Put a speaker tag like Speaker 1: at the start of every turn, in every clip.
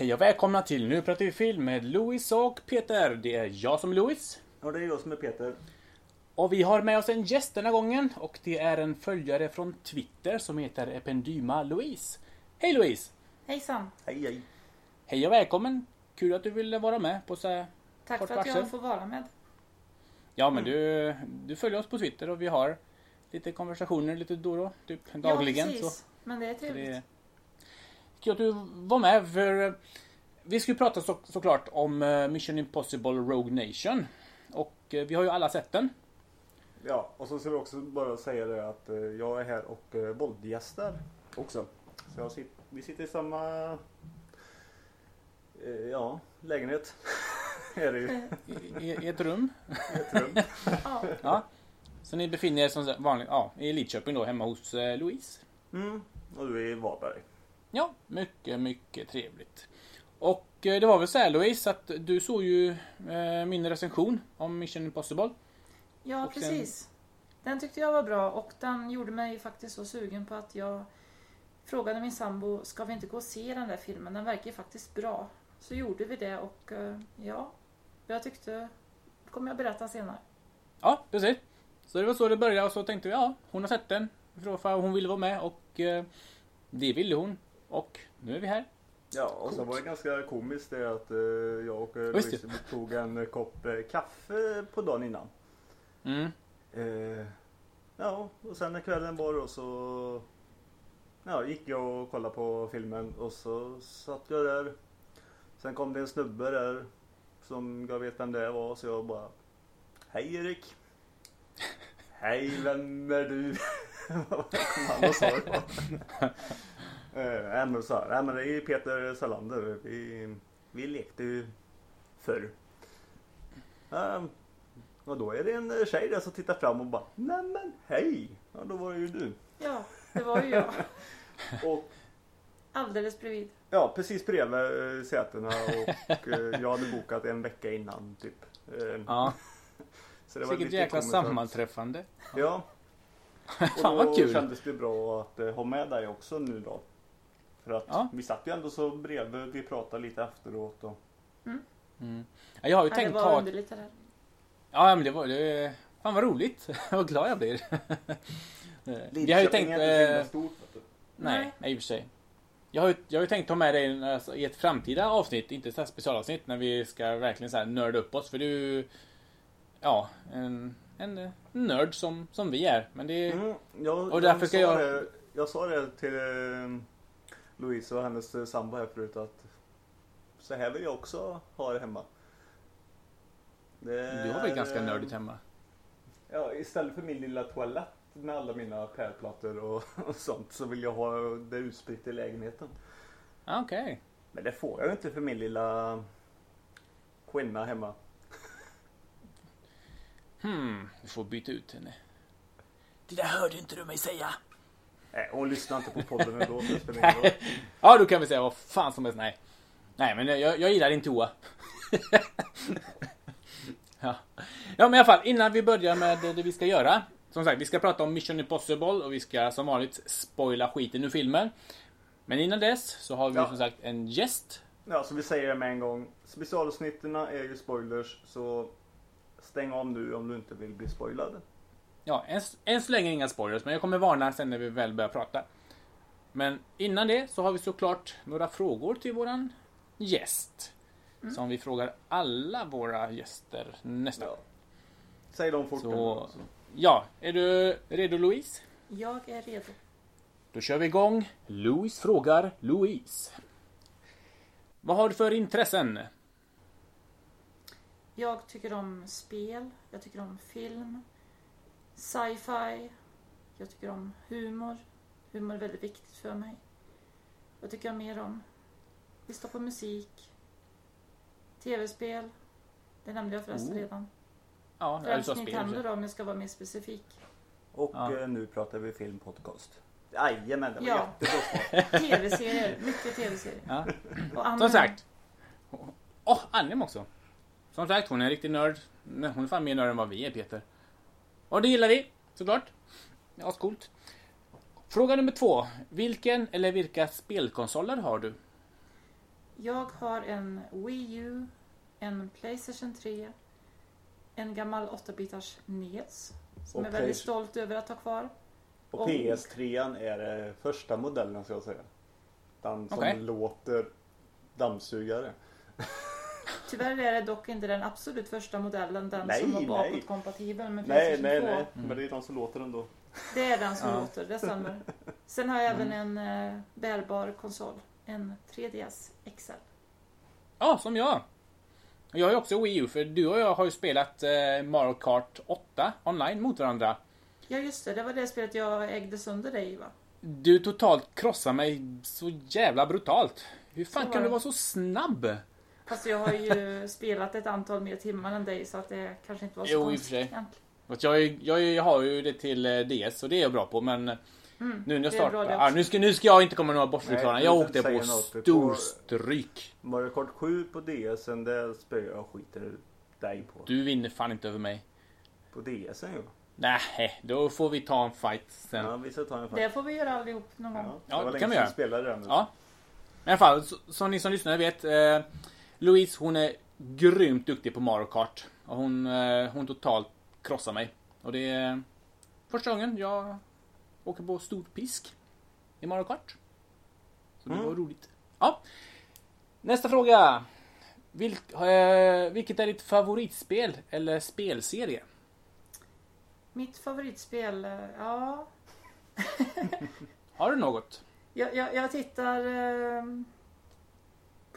Speaker 1: Hej och välkomna till Nu pratar vi film med Louis och Peter. Det är jag som är Louis.
Speaker 2: Och det är jag som är Peter.
Speaker 1: Och vi har med oss en gäst denna gången och det är en följare från Twitter som heter Ependyma Louise. Hej Louise!
Speaker 3: Hejsan!
Speaker 2: Hej hej.
Speaker 1: Hej och välkommen! Kul att du ville vara med på så här
Speaker 3: Tack
Speaker 1: Kort
Speaker 3: för att jag
Speaker 1: varsel.
Speaker 3: får vara med.
Speaker 1: Ja men du, du följer oss på Twitter och vi har lite konversationer lite då och då, typ dagligen.
Speaker 3: Ja, precis.
Speaker 1: så.
Speaker 3: Men det är
Speaker 1: Så
Speaker 3: trevligt.
Speaker 1: Kul att du var med för eh, vi ska ju prata så, såklart om eh, Mission Impossible Rogue Nation. Och eh, vi har ju alla sett den.
Speaker 2: Ja, och så ska vi också bara säga det att jag är här och våldgästar också. Så jag sit, vi sitter i samma ja, lägenhet. är det ju.
Speaker 1: I, i, i ett rum.
Speaker 2: Ett rum.
Speaker 3: Ja,
Speaker 1: Ja. Så ni befinner er som vanligt ja, i Lidköping då hemma hos Louise.
Speaker 2: Mm. Och du är i Varberg.
Speaker 1: Ja, mycket, mycket trevligt. Och eh, det var väl så här Louise att du såg ju eh, min recension om Mission Impossible.
Speaker 3: ja
Speaker 1: Och sen-
Speaker 3: precis. Den tyckte jag var bra och den gjorde mig faktiskt så sugen på att jag frågade min sambo, ska vi inte gå och se den där filmen? Den verkar ju faktiskt bra. Så gjorde vi det och eh, ja, jag tyckte, kommer jag berätta senare.
Speaker 1: Ja, precis. Så det var så det började och så tänkte vi ja, hon har sett den. För hon ville vara med och det ville hon. Och nu är vi här.
Speaker 2: Ja, och så var det ganska komiskt det att eh, jag och eh, Louise tog en eh, kopp kaffe på dagen innan.
Speaker 1: Mm.
Speaker 2: Eh, ja, och sen när kvällen var då så ja, gick jag och kollade på filmen och så satt jag där. Sen kom det en snubbe där som jag vet vem det var så jag bara Hej Erik! Hej, vem är du? Vad kom han och sa nej, men så här, nej, men det är Peter Salander. Vi, vi lekte ju förr. Eh, och då är det en tjej där som tittar fram och bara Nej men hej! Ja då var det ju du.
Speaker 3: Ja, det var ju jag.
Speaker 2: Och
Speaker 3: Alldeles bredvid.
Speaker 2: ja precis bredvid eh, sätena och eh, jag hade bokat en vecka innan typ. Eh,
Speaker 1: Ja,
Speaker 2: så det var
Speaker 1: vilket
Speaker 2: lite
Speaker 1: jäkla
Speaker 2: komiskt
Speaker 1: sammanträffande.
Speaker 2: Ja.
Speaker 1: Fan,
Speaker 2: Och
Speaker 1: vad
Speaker 2: då
Speaker 1: kul.
Speaker 2: kändes det bra att eh, ha med dig också nu då. För att
Speaker 1: Ja.
Speaker 2: vi satt ju ändå så bredvid, vi pratade lite efteråt och
Speaker 1: Mm. Ja, jag har ju
Speaker 3: Ja, det
Speaker 1: tänkt
Speaker 3: var
Speaker 1: ta...
Speaker 3: underligt det där.
Speaker 1: Ja, men det var... Det... Fan vad roligt. vad glad jag blir. Vi har ju
Speaker 2: Lidköping
Speaker 1: tänkt...
Speaker 2: är inte så
Speaker 1: Eh,
Speaker 2: stort.
Speaker 1: nej,
Speaker 3: Nej.
Speaker 1: i och för sig. Jag har, ju, jag har ju tänkt ta med dig alltså, i ett framtida avsnitt, inte ett så här specialavsnitt, när vi ska verkligen så här nörda upp oss. För du. Ja, en, en nörd som, som vi är. Men det.
Speaker 2: Mm, jag,
Speaker 1: Och därför ska
Speaker 2: sa
Speaker 1: jag-
Speaker 2: Det, jag sa det till eh, Louise och hennes eh, sambo här förut att så här vill jag också ha det hemma. Det
Speaker 1: Du har väl ganska
Speaker 2: eh,
Speaker 1: nördigt hemma?
Speaker 2: Ja, istället för min lilla toalett med alla mina pärlplattor och, och sånt så vill jag ha det utspritt i lägenheten.
Speaker 1: Ah, Okej.
Speaker 2: Men det får jag ju inte för min lilla kvinna hemma.
Speaker 1: Hmm, du får byta ut henne. Det där hörde inte du mig säga.
Speaker 2: Nej, hon lyssnar inte på podden ändå. det.
Speaker 1: Ja, då kan vi säga vad fan som helst. Nej. Nej, men jag, jag gillar din toa. ja. ja, men i alla fall innan vi börjar med det vi ska göra. Som sagt, vi ska prata om Mission Impossible och vi ska som vanligt spoila skiten ur filmen. Men innan dess så har vi
Speaker 2: Ja.
Speaker 1: som sagt en gäst.
Speaker 2: Ja, så vi säger med en gång. Specialavsnitten är ju spoilers så stäng av nu om du inte vill bli spoilad.
Speaker 1: Ja, än, än så länge inga spoilers, men jag kommer varna sen när vi väl börjar prata. Men innan det så har vi såklart några frågor till våran gäst. Som vi frågar alla våra gäster nästa
Speaker 2: Ja.
Speaker 1: gång.
Speaker 2: Säg dem fort.
Speaker 1: Så, ja, är du redo Louise?
Speaker 3: Jag är redo.
Speaker 1: Då kör vi igång. Louise frågar Louise. Vad har du för intressen?
Speaker 3: Jag tycker om spel, jag tycker om film, sci-fi, jag tycker om humor. Humor är väldigt viktigt för mig. Vad tycker jag mer om? Lyssna på musik, tv-spel. Det nämnde jag förresten
Speaker 1: Oh.
Speaker 3: redan.
Speaker 1: Ja,
Speaker 3: Främst. Nintendo då om jag ska vara mer specifik.
Speaker 2: Och
Speaker 1: Ja.
Speaker 2: eh, nu pratar vi filmpodcast. Jajamän, det var
Speaker 3: Ja.
Speaker 2: jättebra.
Speaker 3: Tv-serier, mycket tv-serier.
Speaker 1: Ja.
Speaker 3: Och anime.
Speaker 1: Som sagt. Åh, oh, anime också. Som sagt, hon är en riktig nörd. Nej, Hon är fan mer nörd än vad vi är, Peter. Och det gillar vi, såklart. Ja, coolt. Fråga nummer två. Vilken eller vilka spelkonsoler har du?
Speaker 3: Jag har en Wii U, en Playstation 3, en gammal 8-bitars NES som
Speaker 2: Och
Speaker 3: jag är väldigt stolt över att ha kvar.
Speaker 2: Och
Speaker 3: Och-
Speaker 2: PS3 är det första modellen ska jag säga. Den som
Speaker 1: Okej.
Speaker 2: låter dammsugare.
Speaker 3: Tyvärr är det dock inte den absolut första modellen, den
Speaker 2: Nej,
Speaker 3: som var bakåtkompatibel med
Speaker 2: Nej,
Speaker 3: Playstation
Speaker 2: nej,
Speaker 3: 2.
Speaker 2: nej. Men det är de som låter ändå.
Speaker 3: Det är den som
Speaker 1: Ja.
Speaker 3: låter, det stämmer. Sen har jag även en eh, bärbar konsol, en 3DS XL.
Speaker 1: Ja, som jag. Jag har ju också Wii U, för du och jag har ju spelat eh, Mario Kart 8 online mot varandra.
Speaker 3: Ja just det, det var det spelet jag ägde sönder dig va?
Speaker 1: Du totalt krossade mig så jävla brutalt. Hur fan kan du vara så snabb?
Speaker 3: Fast jag har ju spelat ett antal mer timmar än dig så att det kanske inte var så
Speaker 1: Jo, i och för
Speaker 3: konstigt
Speaker 1: sig. Jag, jag, jag har ju det till eh, DS och det är jag bra på men
Speaker 3: Mm,
Speaker 1: nu när jag startar... Ah, nu, ska, nu ska jag inte komma med några bortförklaringar. Jag åkte på
Speaker 2: något. Du
Speaker 1: stor
Speaker 2: får-
Speaker 1: stryk.
Speaker 2: Mario Kart 7 på DSen, det spöar jag skiter dig på.
Speaker 1: Du vinner fan inte över mig.
Speaker 2: På DSen ju.
Speaker 1: Nej, då får vi ta en fight sen.
Speaker 2: Ja, vi ska ta en fight.
Speaker 3: Det får vi göra allihop någon gång.
Speaker 2: Ja,
Speaker 1: Ja,
Speaker 2: det
Speaker 1: det kan vi göra.
Speaker 2: spelade det nu.
Speaker 1: Ja. I alla fall, så, som ni som lyssnar vet. Eh, Louise hon är grymt duktig på Mario Kart. Och hon, eh, hon totalt krossar mig. Och det är första gången jag åker på stor pisk i Mario Kart. Så det
Speaker 2: Mm.
Speaker 1: var roligt. Ja. Nästa fråga. Vilk, eh, vilket är ditt favoritspel eller spelserie?
Speaker 3: Mitt favoritspel, eh, ja.
Speaker 1: Har du något?
Speaker 3: Jag, jag, jag tittar eh,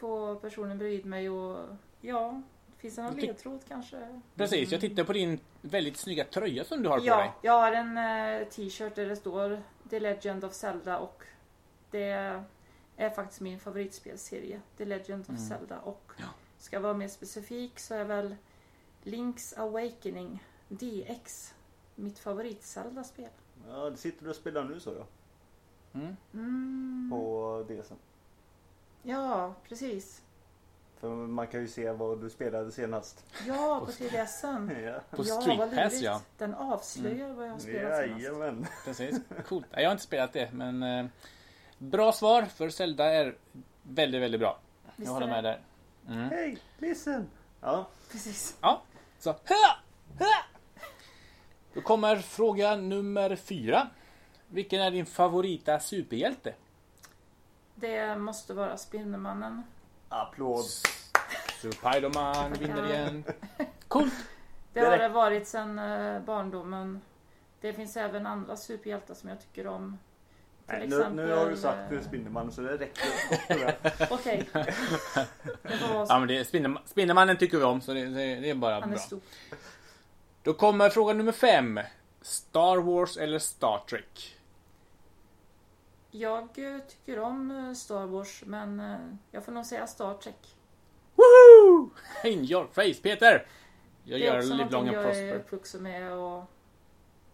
Speaker 3: på personen bredvid mig och ja, finns det någon ledtråd kanske?
Speaker 1: Precis, jag tittar på din väldigt snygga tröja som du har på dig.
Speaker 3: Ja, jag har en eh, t-shirt där det står The Legend of Zelda och det är faktiskt min favoritspelserie. The Legend of
Speaker 1: Mm.
Speaker 3: Zelda och
Speaker 1: Ja.
Speaker 3: ska jag vara mer specifik så är väl Link's Awakening DX mitt favorit-Zelda-spel.
Speaker 2: Ja, det sitter du och spelar nu så jag.
Speaker 1: Mm.
Speaker 3: Mm.
Speaker 2: På DSen.
Speaker 3: Ja, precis.
Speaker 2: För man kan ju se vad du spelade senast.
Speaker 3: Ja, på 3DSen.
Speaker 2: Ja.
Speaker 1: På
Speaker 3: ja,
Speaker 1: Street
Speaker 3: vad
Speaker 1: Pass,
Speaker 3: lurigt.
Speaker 1: ja.
Speaker 3: Den avslöjar vad jag har spelat senast.
Speaker 2: Jajamän.
Speaker 1: Precis, coolt. Jag har inte spelat det, men eh, bra svar för Zelda är väldigt, väldigt bra.
Speaker 3: Visst
Speaker 1: jag håller med där. Mm.
Speaker 2: Hej, listen! Ja,
Speaker 3: Precis.
Speaker 1: Så, hö! Hö! Då kommer fråga nummer fyra. Vilken är din favorita superhjälte?
Speaker 3: Det måste vara Spindelmannen.
Speaker 2: applåd.
Speaker 1: Spiderman vinner igen. Coolt!
Speaker 3: Det har det varit sedan eh, barndomen. Det finns även andra superhjältar som jag tycker om. Till
Speaker 2: Nej, nu,
Speaker 3: exempel...
Speaker 2: nu har du sagt
Speaker 3: eh,
Speaker 2: eh, Spindelmannen så det räcker.
Speaker 3: Okej.
Speaker 1: Ja, men det Spindelmannen tycker vi om, så det, det, det är bara
Speaker 3: Han är
Speaker 1: bra.
Speaker 3: stor.
Speaker 1: Då kommer fråga nummer fem. Star Wars eller Star Trek?
Speaker 3: Jag eh, tycker om eh, Star Wars men eh, jag får nog säga Star Trek.
Speaker 1: Woohoo! In your face Peter! Jag
Speaker 3: Det är
Speaker 1: gör
Speaker 3: också
Speaker 1: Live Long
Speaker 3: någonting jag är
Speaker 1: Prosper.
Speaker 3: uppvuxen med och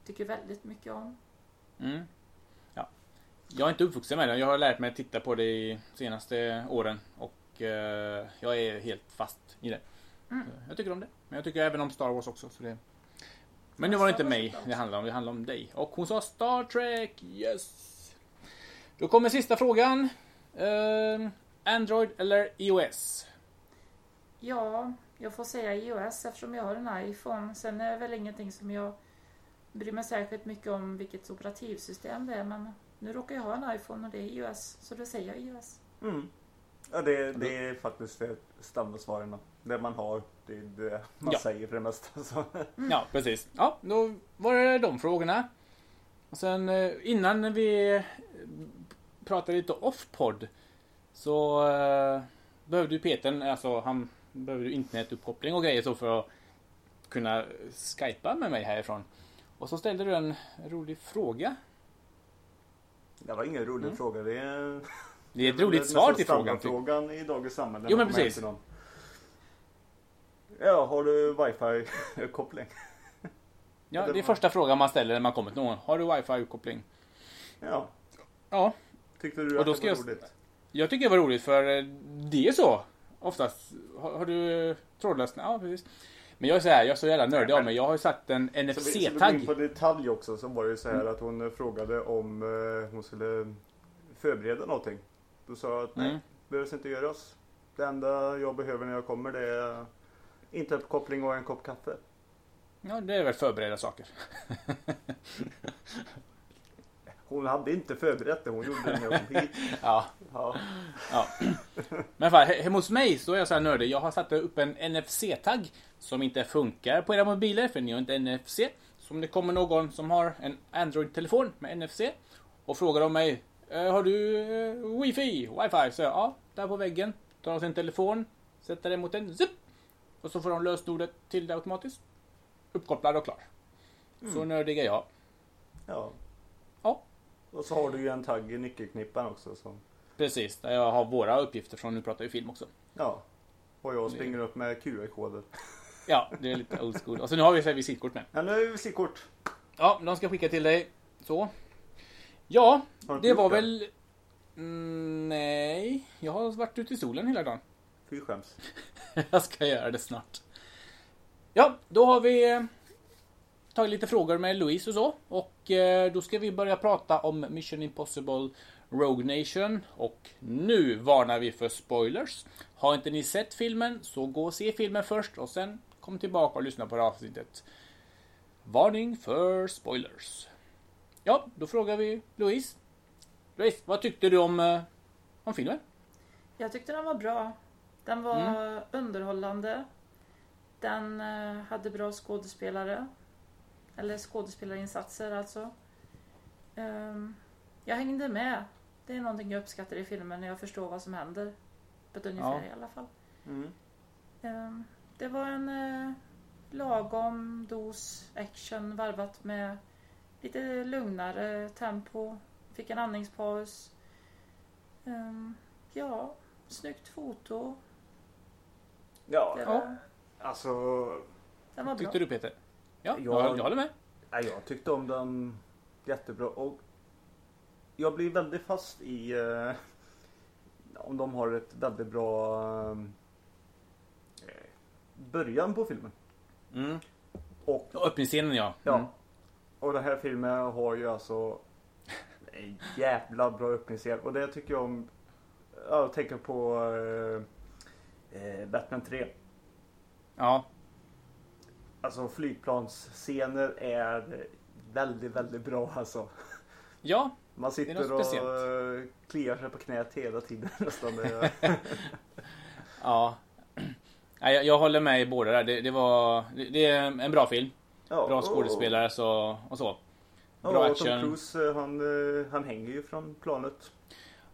Speaker 3: tycker väldigt mycket om.
Speaker 1: Mm. Ja. Jag är inte uppvuxen med det. Jag har lärt mig att titta på det de senaste åren. Och jag är helt fast i det.
Speaker 3: Mm.
Speaker 1: Jag tycker om det. Men jag tycker även om Star Wars också. Så det... Men nu var det inte
Speaker 3: är
Speaker 1: mig det handlar om. Det handlar om dig. Och hon sa Star Trek. Yes! Då kommer sista frågan. Eh, Android eller iOS?
Speaker 3: Ja, jag får säga iOS eftersom jag har en iPhone. Sen är det väl ingenting som jag bryr mig särskilt mycket om vilket operativsystem det är. Men nu råkar jag ha en iPhone och det är iOS. Så då säger jag iOS.
Speaker 2: Mm. Ja, det, det är faktiskt det standardsvaren. Det man har, det är det man
Speaker 1: Ja.
Speaker 2: säger för det mesta. Så.
Speaker 1: Ja, precis. Ja, då var det de frågorna. Och sen eh, innan vi pratade lite off-podd så eh, behövde ju Peter, alltså han behövde ju internetuppkoppling och grejer så för att kunna skypa med mig härifrån. Och så ställde du en rolig fråga.
Speaker 2: Det var ingen rolig
Speaker 1: Mm.
Speaker 2: fråga. Det är,
Speaker 1: Det är ett roligt svar till frågan. typ.
Speaker 2: standardfrågan i dagens samhälle.
Speaker 1: Jo, men precis.
Speaker 2: Ja, har du wifi-koppling?
Speaker 1: Ja, det är första frågan man ställer när man kommer till någon. Har du wifi-uppkoppling?
Speaker 2: Ja.
Speaker 1: Ja,
Speaker 2: Tyckte du
Speaker 1: Och
Speaker 2: att det var
Speaker 1: jag-
Speaker 2: roligt?
Speaker 1: Jag tycker det var roligt för eh, det är så. Oftast. Har, har du trådlöst? Ja, precis. Men jag är så här, jag är så jävla nördig av mig. Jag har ju satt en
Speaker 2: Så vi, vi
Speaker 1: NFC-tagg.
Speaker 2: på detalj också så var det ju så
Speaker 1: Mm.
Speaker 2: här att hon eh, frågade om eh, hon skulle förbereda någonting. Då sa jag att nej,
Speaker 1: Mm.
Speaker 2: behövs inte göras. Det enda jag behöver när jag kommer det är internetuppkoppling och en kopp kaffe.
Speaker 1: Ja, det är väl förberedda saker.
Speaker 2: Hon hade inte förberett det, hon gjorde det när jag kom hit.
Speaker 1: Ja,
Speaker 2: Ja.
Speaker 1: ja. Men fan, he- hemma hos mig så är jag så här nördig. Jag har satt upp en NFC-tagg som inte funkar på era mobiler för ni har inte NFC. Så om det kommer någon som har en Android-telefon med NFC och frågar om mig "Eh, Har du eh, wifi? Wifi? Så jag, ja, där på väggen. Tar sin telefon, sätter den mot en zip och så får de lösenordet till det automatiskt. Uppkopplad och klar. Så nördig är jag.
Speaker 2: ja. Och så har du ju en tagg i nyckelknippan också. Som,
Speaker 1: Precis, jag har våra uppgifter från, nu pratar vi film också.
Speaker 2: ja. Och jag springer upp med QR-koder.
Speaker 1: Ja, det är lite old school. Och så nu har vi så visitkort med.
Speaker 2: Ja, nu är det visitkort.
Speaker 1: Ja, de ska skicka till dig. Så. Ja,
Speaker 2: Har
Speaker 1: det var
Speaker 2: gjort
Speaker 1: väl... Mm, nej, jag har varit ute i solen hela dagen.
Speaker 2: Fy skäms.
Speaker 1: jag ska göra det snart. Ja, då har vi eh, tagit lite frågor med Louise och så. Och eh, då ska vi börja prata om Mission Impossible Rogue Nation. Och nu varnar vi för spoilers. Har inte ni sett filmen så gå och se filmen först och sen kom tillbaka och lyssna på det avsnittet. Varning för spoilers. Ja, då frågar vi Louise. Louise, vad tyckte du om, eh, om filmen?
Speaker 3: Jag tyckte den var bra. Den var underhållande. Den eh, hade bra skådespelare. Eller skådespelarinsatser alltså. Ehm, jag hängde med. Det är någonting jag uppskattar i filmen när jag förstår vad som händer. På ett ungefär
Speaker 1: Ja.
Speaker 3: i alla fall.
Speaker 2: Mm.
Speaker 3: Ehm, det var en eh, lagom dos action varvat med lite lugnare tempo. Fick en andningspaus. Ehm, ja, snyggt foto.
Speaker 2: Ja,
Speaker 3: Det
Speaker 1: Ja.
Speaker 3: var,
Speaker 2: alltså.
Speaker 3: den var bra.
Speaker 1: Tyckte du Peter? Ja,
Speaker 2: Ja.
Speaker 1: jag, jag håller med.
Speaker 2: Ja, jag tyckte om den jättebra. Och jag blir väldigt fast i eh, om de har ett väldigt bra eh, början på filmen.
Speaker 1: Mm.
Speaker 2: Och
Speaker 1: Och Öppningsscenen ja.
Speaker 2: Ja.
Speaker 1: Mm.
Speaker 2: Och den här filmen har ju alltså en jävla bra öppningsscen. Och det tycker jag om. Ja, jag tänker på eh, eh, Batman 3.
Speaker 1: Ja.
Speaker 2: Alltså flygplansscener är väldigt, väldigt bra alltså.
Speaker 1: Ja,
Speaker 2: Man
Speaker 1: något
Speaker 2: sitter och
Speaker 1: speciellt.
Speaker 2: kliar sig på knät hela tiden nästan.
Speaker 1: Ja. Jag, jag håller med i båda där. Det, det var det, det är en bra film.
Speaker 2: Ja,
Speaker 1: Bra
Speaker 2: och-
Speaker 1: skådespelare så, och så.
Speaker 2: Ja,
Speaker 1: Bra
Speaker 2: och
Speaker 1: action.
Speaker 2: Tom Cruise eh, han, eh, han hänger ju från planet.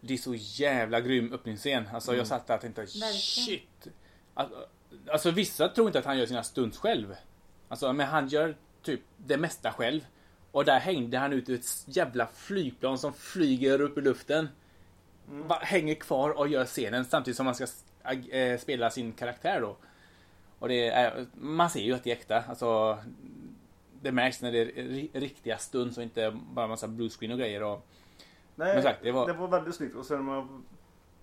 Speaker 1: Det är så jävla grym öppningsscen. Alltså
Speaker 2: Mm.
Speaker 1: jag satt där och tänkte shit. Alltså, alltså vissa tror inte att han gör sina stunts själv. Alltså men han gör typ det mesta själv. Och där hängde han ut ett jävla flygplan som flyger upp i luften.
Speaker 2: Mm.
Speaker 1: Hänger kvar och gör scenen samtidigt som man ska eh, spela sin karaktär då. Och det är, man ser ju att det är äkta. Alltså, det märks när det är ri- riktiga stunts och inte bara massa bluescreen och grejer. Och,
Speaker 2: Nej,
Speaker 1: sagt, det
Speaker 2: det,
Speaker 1: var-
Speaker 2: var... väldigt snyggt. Och sen när man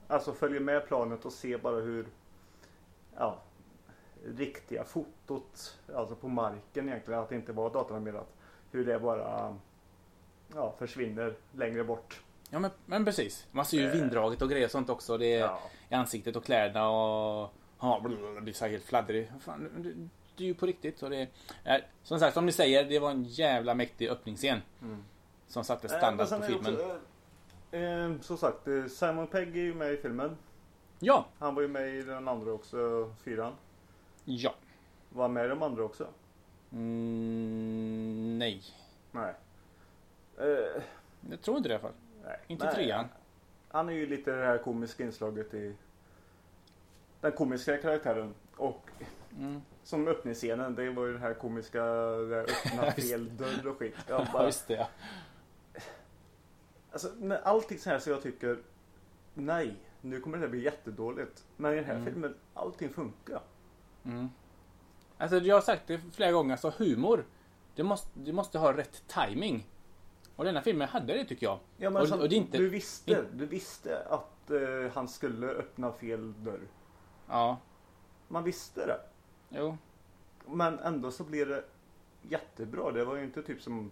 Speaker 2: alltså följer med planet och ser bara hur ja, riktiga fotot, alltså på marken egentligen, att det inte var datanimerat. Hur det bara ja, försvinner längre bort.
Speaker 1: ja men, men precis. Man ser ju
Speaker 2: Eh.
Speaker 1: vinddraget och grejer och sånt också. Det är
Speaker 2: Ja.
Speaker 1: i ansiktet och kläderna och... Ja, blir så helt fladdrig. Fan, det, det är ju på riktigt. Och det är, som sagt, som ni säger, det var en jävla mäktig öppningsscen.
Speaker 2: Mm.
Speaker 1: Som satte
Speaker 2: Eh,
Speaker 1: standard
Speaker 2: sen
Speaker 1: på filmen.
Speaker 2: också, eh, eh, som sagt, eh, Simon Pegg är ju med i filmen.
Speaker 1: Ja,
Speaker 2: Han var ju med i den andra också, fyran.
Speaker 1: Ja.
Speaker 2: Var med de andra också?
Speaker 1: Mm, nej.
Speaker 2: Nej. Eh,
Speaker 1: Jag tror inte det i alla fall.
Speaker 2: nej.
Speaker 1: Inte
Speaker 2: Nej.
Speaker 1: trean.
Speaker 2: Han är ju lite det här komiska inslaget i den komiska karaktären. Och
Speaker 1: Mm.
Speaker 2: som öppningsscenen, det var ju den här komiska, det här öppna fel dörr och skit. Jag
Speaker 1: Ja,
Speaker 2: bara,
Speaker 1: just det. Ja.
Speaker 2: alltså, när allting så här så jag tycker, nej, nu kommer det här bli jättedåligt. Men i den här
Speaker 1: Mm.
Speaker 2: filmen, allting funkar.
Speaker 1: Mm. Alltså, jag har sagt det flera gånger, alltså humor. Du måste, du måste ha rätt timing. Och denna filmen hade det tycker jag.
Speaker 2: Ja, men
Speaker 1: Och-
Speaker 2: så,
Speaker 1: och det inte-
Speaker 2: du, visste, du visste att eh, han skulle öppna fel dörr.
Speaker 1: Ja,
Speaker 2: Man visste det.
Speaker 1: jo.
Speaker 2: Men ändå så blev det jättebra. Det var ju inte typ som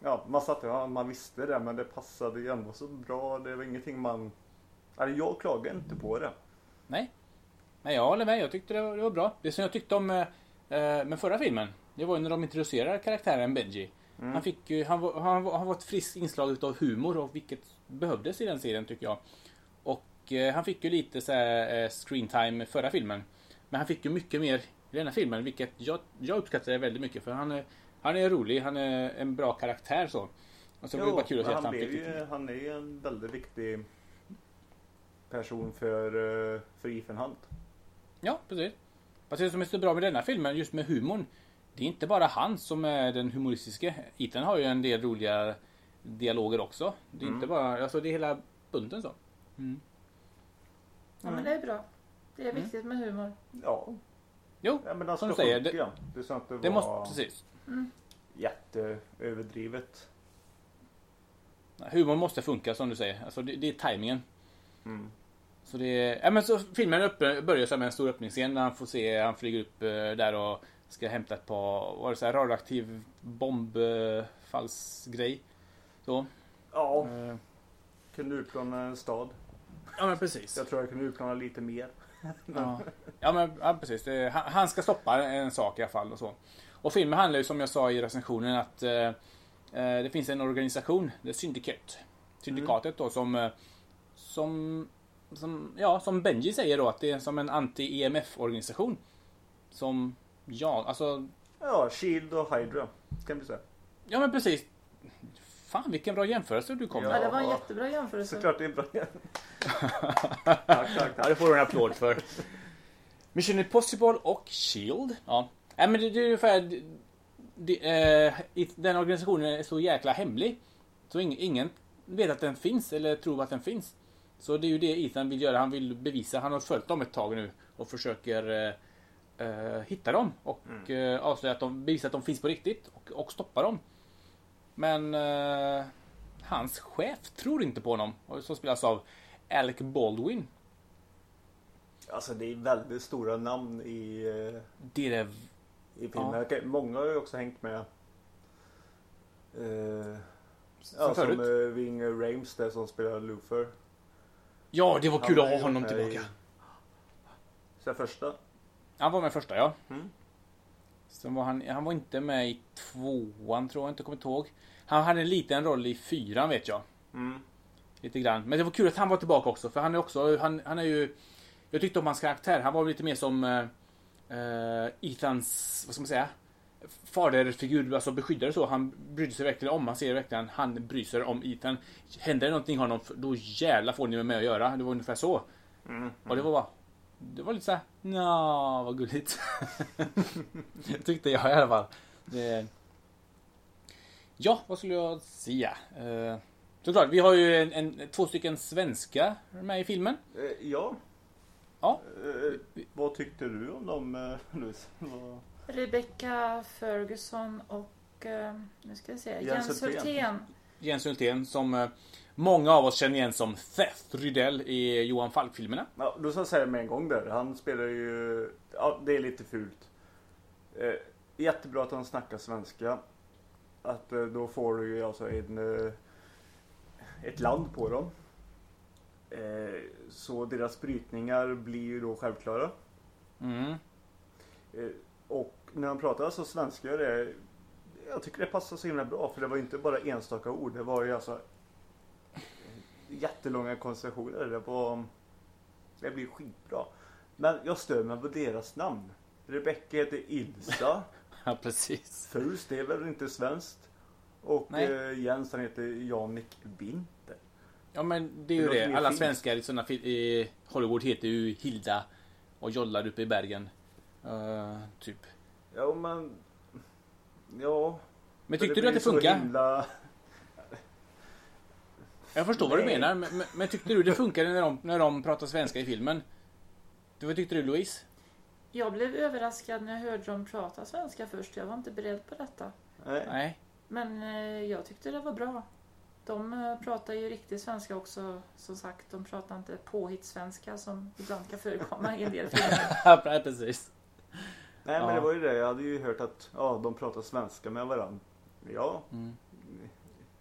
Speaker 2: Ja, man satt ja, man visste det men det passade ju ändå så bra. Det var ingenting man Alltså jag klagar inte på det.
Speaker 1: Nej. Nej, jag håller med. Jag tyckte det var, det var bra. Det som jag tyckte om eh, eh, med förra filmen, det var ju när de introducerar karaktären Benji.
Speaker 2: Mm.
Speaker 1: Han, fick ju, han, var, han, var, han var ett friskt inslag utav humor och vilket behövdes i den serien tycker jag. Och eh, han fick ju lite så här, eh, screen time i förra filmen. Men han fick ju mycket mer i denna filmen, vilket jag, jag uppskattar det väldigt mycket för han är, han är rolig, han är en bra karaktär så. Och så var det bara kul att se
Speaker 2: men
Speaker 1: att
Speaker 2: han,
Speaker 1: han
Speaker 2: ju, han är ju en väldigt viktig person för, eh, för Ethan Hunt.
Speaker 1: Ja, precis. Fast det som är så bra med denna filmen, just med humorn. Det är inte bara han som är den humoristiska. Ethan har ju en del roliga dialoger också. Det är
Speaker 2: Mm.
Speaker 1: inte bara, alltså det är hela bunten så. Mm.
Speaker 3: Ja, men det är bra. Det är viktigt med humor.
Speaker 2: Ja,
Speaker 1: Jo,
Speaker 2: ja men han
Speaker 1: som du säger. Det,
Speaker 2: Det ska inte
Speaker 1: det
Speaker 2: vara
Speaker 1: måste, precis.
Speaker 2: jätteöverdrivet.
Speaker 1: Humorn måste funka som du säger. Alltså det, det är tajmingen.
Speaker 2: Mm.
Speaker 1: Så det är, ja men så filmen uppe, börjar så med en stor öppningsscen när han får se, han flyger upp eh, där och ska hämta ett par, vad är det så här, radioaktiv bombfallsgrej. Så.
Speaker 2: Ja,
Speaker 1: Eh,
Speaker 2: kunde utplåna en stad.
Speaker 1: Ja men precis.
Speaker 2: Jag tror jag kunde utplåna lite mer.
Speaker 1: Ja, ja men ja, precis. Det, han, han ska stoppa en sak i alla fall och så. Och filmen handlar ju som jag sa i recensionen att eh, eh, det finns en organisation, The Syndicate. Syndikatet då som eh, som som, ja, som Benji säger då att det är som en anti-EMF organisation. Som, ja, alltså,
Speaker 2: Ja, Shield och Hydra kan vi säga.
Speaker 1: ja men precis. Fan vilken bra jämförelse du kom
Speaker 3: Ja,
Speaker 1: med.
Speaker 3: det var en
Speaker 2: Ja.
Speaker 3: jättebra jämförelse.
Speaker 2: Såklart det är bra. tack, tack,
Speaker 1: Ja, det får du en applåd för. Mission Impossible och Shield. Ja. Nej, men det, det är ungefär... Det, det, eh, den organisationen är så jäkla hemlig. Så ingen, ingen vet att den finns eller tror att den finns. Så det är ju det Ethan vill göra. Han vill bevisa. Han har följt dem ett tag nu och försöker eh, eh, hitta dem och eh, avslöja att de bevisa att de finns på riktigt och, och stoppa dem. Men eh, hans chef tror inte på honom. och Som spelas av Alec Baldwin.
Speaker 2: Alltså det är väldigt stora namn i, eh,
Speaker 1: Det är det
Speaker 2: i filmen. Okej, Många har ju också hängt med. Eh, ja, som eh, Ving Rames där som spelar Luther.
Speaker 1: Ja, det var kul att ha honom tillbaka.
Speaker 2: Så första.
Speaker 1: Han var med första, ja.
Speaker 2: Mm.
Speaker 1: Sen var han, han var inte med i tvåan, tror jag inte, kommer inte ihåg. Han hade en liten roll i fyran, vet jag.
Speaker 2: Mm.
Speaker 1: Lite grann. Men det var kul att han var tillbaka också, för han är också, han, han är ju... Jag tyckte om hans karaktär. Han var lite mer som eh, Ethans, vad ska man säga? Faderfigur, alltså beskyddare så. Han brydde sig verkligen om, man ser verkligen, han bryr sig om Ethan. Händer det någonting honom, då jävlar får ni med mig att göra. Det var ungefär så.
Speaker 2: Mm.
Speaker 1: Och det var bara... Det var lite såhär, ja vad gulligt. Tyckte jag i alla fall. Det... Ja, vad skulle jag säga? Eh, såklart, vi har ju en, en, två stycken svenska med i filmen.
Speaker 2: Eh, ja.
Speaker 1: Ja.
Speaker 2: Eh, vad tyckte du om dem, eh, Louise?
Speaker 3: Rebecca Ferguson och eh, nu ska vi se,
Speaker 2: Jens
Speaker 3: Jens
Speaker 2: Hultén.
Speaker 3: Hultén.
Speaker 1: Jens Hultén som eh, många av oss känner igen som Theth Rydell i Johan Falk-filmerna.
Speaker 2: Ja, då ska jag säga med en gång där. Han spelar ju... Ja, det är lite fult. Eh, jättebra att han snackar svenska. Att eh, då får du ju alltså en, eh, ett land på dem. Eh, så deras brytningar blir ju då självklara.
Speaker 1: Mm.
Speaker 2: Och när han pratar så svenska det Jag tycker det passar så himla bra för det var inte bara enstaka ord. Det var ju alltså jättelånga konversationer. Det var Det blir skitbra. Men jag stör mig på deras namn. Rebecca heter Ilsa.
Speaker 1: Ja, precis.
Speaker 2: Fus, det är väl inte svenskt. Och
Speaker 1: Nej.
Speaker 2: eh, Jens han heter Janik Winter.
Speaker 1: Ja, men det är
Speaker 2: Det
Speaker 1: ju det.
Speaker 2: mer
Speaker 1: Alla svenskar i, såna, fil- i Hollywood heter ju Hilda och jollar uppe i bergen. Eh, typ.
Speaker 2: Ja men Ja.
Speaker 1: Men tyckte du att det funkar?
Speaker 2: Himla...
Speaker 1: Jag förstår vad du
Speaker 2: Nej.
Speaker 1: menar, men, men, men tyckte du det funkade när de, när de pratade svenska i filmen? Du, vad tyckte du Louise?
Speaker 3: Jag blev överraskad när jag hörde dem prata svenska först. Jag var inte beredd på detta.
Speaker 2: Nej.
Speaker 1: Nej.
Speaker 3: Men eh, jag tyckte det var bra. De eh, pratar ju riktig svenska också. Som sagt, de pratar inte påhittssvenska som ibland kan förekomma i en del filmer.
Speaker 1: Ja, precis.
Speaker 2: Nej men
Speaker 1: Ja.
Speaker 2: det var ju det. Jag hade ju hört att ja, de pratar svenska med varandra. Ja,
Speaker 1: Mm.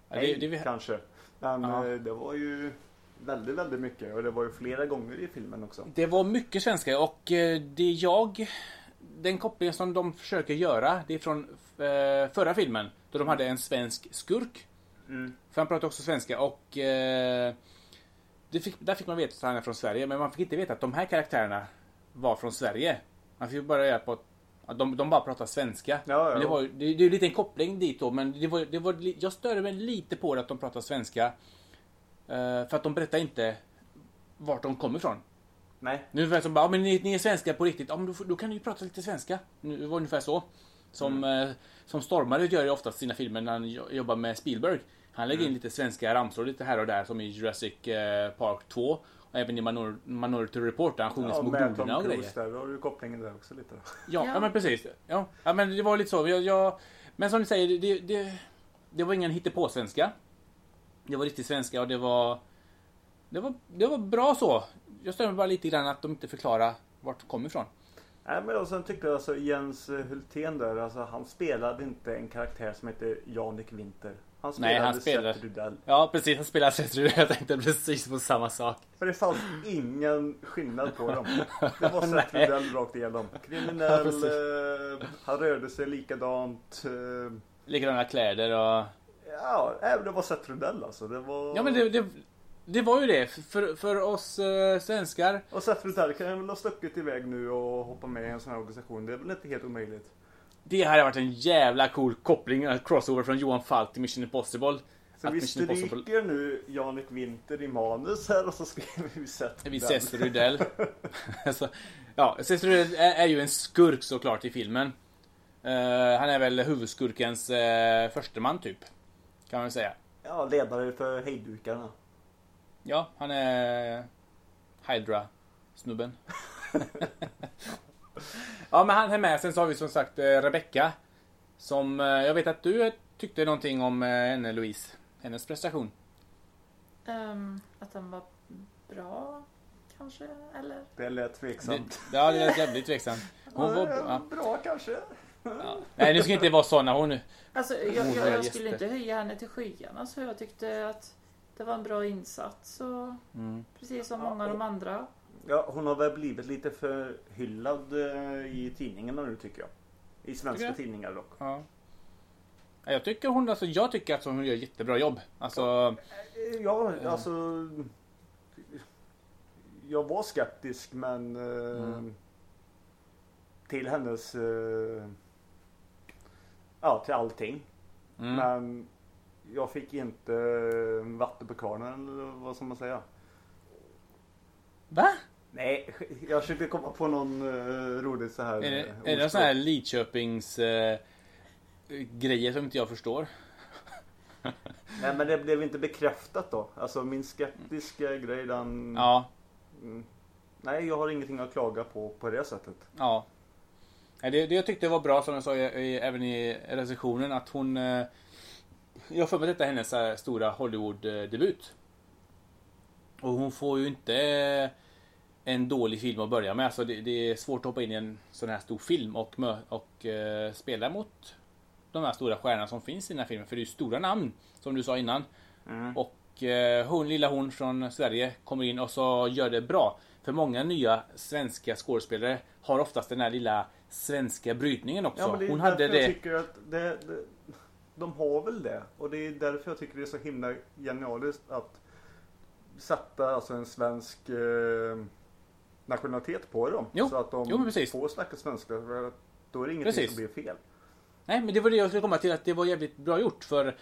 Speaker 1: Ja,
Speaker 2: nej
Speaker 1: det, det,
Speaker 2: kanske. Men
Speaker 1: Ja.
Speaker 2: eh, det var ju väldigt, väldigt mycket. Och det var ju flera gånger i filmen också.
Speaker 1: Det var mycket svenska och eh, det jag... Den kopplingen som de försöker göra, det är från eh, förra filmen. Då de hade en svensk skurk.
Speaker 2: Mm.
Speaker 1: För han pratade också svenska och... Eh, det fick, där fick man veta att han är från Sverige, men man fick inte veta att de här karaktärerna var från Sverige. Man fick bara reda på att de, de bara pratar svenska.
Speaker 2: Ja, ja.
Speaker 1: Det, var, det, det är lite en koppling dit då, men det var, det var, jag störde mig lite på det att de pratar svenska. Eh, för att de berättar inte vart de kommer ifrån.
Speaker 2: Nej.
Speaker 1: Nu är det som bara, ja, men ni, ni är svenska på riktigt. Ja, men då, då kan ni ju prata lite svenska. Nu det var ungefär så. Som,
Speaker 2: Mm.
Speaker 1: eh, som Stormare gör ju oftast sina filmer när han jo- jobbar med Spielberg. Han lägger
Speaker 2: Mm.
Speaker 1: in lite svenska ramsor lite här och där som i Jurassic eh, Park 2. Och även i Minor- Minority Report där han sjunger
Speaker 2: Ja,
Speaker 1: små bordorna och grejer.
Speaker 2: Cruise där. Då har du kopplingen där också lite. Då.
Speaker 1: Ja, ja.
Speaker 3: Ja.
Speaker 1: men precis. Ja, ja, men det var lite så. Jag, jag, men som du säger, det, det, det var ingen hittepå-svenska. Det var riktigt svenska och det var, det var... Det var bra så. Jag mig bara lite grann att de inte förklarar vart de kommer ifrån.
Speaker 2: Nej, men och sen tyckte jag alltså Jens Hultén där, alltså han spelade inte en karaktär som heter Janik Winter. Han spelade
Speaker 1: Nej, han spelade-
Speaker 2: Seth Rydell.
Speaker 1: Ja, precis. Han spelar Seth Jag tänkte precis på samma sak.
Speaker 2: För det fanns ingen skillnad på dem. Det var Seth
Speaker 1: Nej.
Speaker 2: Rydell rakt igenom.
Speaker 1: Ja,
Speaker 2: Kriminell,
Speaker 1: precis.
Speaker 2: eh, han rörde sig likadant. Eh,
Speaker 1: Likadana kläder och...
Speaker 2: ja, även det var Seth Rydell alltså. Det var...
Speaker 1: Ja, men det, det, det var ju det. För, för oss eh, svenskar.
Speaker 2: Och Seth Rydell kan väl ha stuckit iväg nu och hoppa med i en sån här organisation. Det är väl inte helt omöjligt.
Speaker 1: Det hade varit en jävla cool koppling, en crossover från Johan Falk till Mission Impossible.
Speaker 2: Så vi
Speaker 1: Mission Impossible-
Speaker 2: stryker nu Janik Winter i manus här och så skriver vi Seth
Speaker 1: Vi ses Rydell. alltså, ja, Seth Rydell är, är ju en skurk såklart i filmen. Eh, han är väl huvudskurkens uh, förste man typ. Kan man väl säga.
Speaker 2: Ja, ledare för hejdukarna.
Speaker 1: Ja, han är Hydra-snubben. ja, men han är med. Sen så har vi som sagt eh, Rebecca. Som eh, jag vet att du tyckte någonting om eh, henne Louise. Hennes prestation.
Speaker 3: Ehm, att den var bra, kanske? Eller?
Speaker 2: Det lät
Speaker 1: Det,
Speaker 2: tveksamt.
Speaker 1: ja, det är jävligt tveksamt. Hon var,
Speaker 2: Ja,
Speaker 1: ja,
Speaker 2: Bra kanske.
Speaker 1: ja. Nej, nu ska inte vara såna. Hon,
Speaker 3: Alltså, jag, jag, jag skulle inte höja henne till skyarna så jag tyckte att det var en bra insats. Och
Speaker 1: mm.
Speaker 3: precis som många av de andra.
Speaker 2: Ja, hon har väl blivit lite för hyllad eh, i tidningarna nu tycker jag. I svenska tidningar dock.
Speaker 1: Ja. Ja, Jag tycker hon, alltså, jag tycker att hon gör jättebra jobb. Alltså,
Speaker 2: Eh, Ja, alltså. Jag var skeptisk men eh,
Speaker 1: Mm.
Speaker 2: till hennes eh, ja, till allting.
Speaker 1: mm.
Speaker 2: Men jag fick inte vatten på kvarnen eller vad ska man säga.
Speaker 1: Va?
Speaker 2: Nej, jag försökte komma på någon uh, roligt så här.
Speaker 1: Är det,
Speaker 2: eh,
Speaker 1: är det sån här Lidköpings eh, grejer som inte jag förstår?
Speaker 2: Nej men det blev inte bekräftat då. Alltså min skeptiska grej den...
Speaker 1: Ja,
Speaker 2: Mm. Nej jag har ingenting att klaga på på det sättet.
Speaker 1: ja. Det, det jag tyckte var bra som jag sa i, även i recensionen att hon... eh, Jag för mig detta är hennes stora Hollywood-debut. Och hon får ju inte en dålig film att börja med. Alltså det, det är svårt att hoppa in i en sån här stor film och, och eh, spela mot de här stora stjärnorna som finns i den här filmen. För det är ju stora namn, som du sa innan.
Speaker 2: Mm.
Speaker 1: Och eh, hon, lilla hon från Sverige kommer in och så gör det bra. För många nya svenska skådespelare har oftast den här lilla svenska brytningen också.
Speaker 2: Ja men det är
Speaker 1: hon hade
Speaker 2: jag
Speaker 1: det.
Speaker 2: tycker att det, det, de har väl det. Och det är därför jag tycker det är så himla genialiskt att sätta alltså en svensk eh, nationalitet på dem.
Speaker 1: Jo,
Speaker 2: Så att de
Speaker 1: jo,
Speaker 2: får snacka svenska. För då är det ingenting
Speaker 1: Precis.
Speaker 2: som blir fel.
Speaker 1: Nej men det var det jag skulle komma till att det var jävligt bra gjort för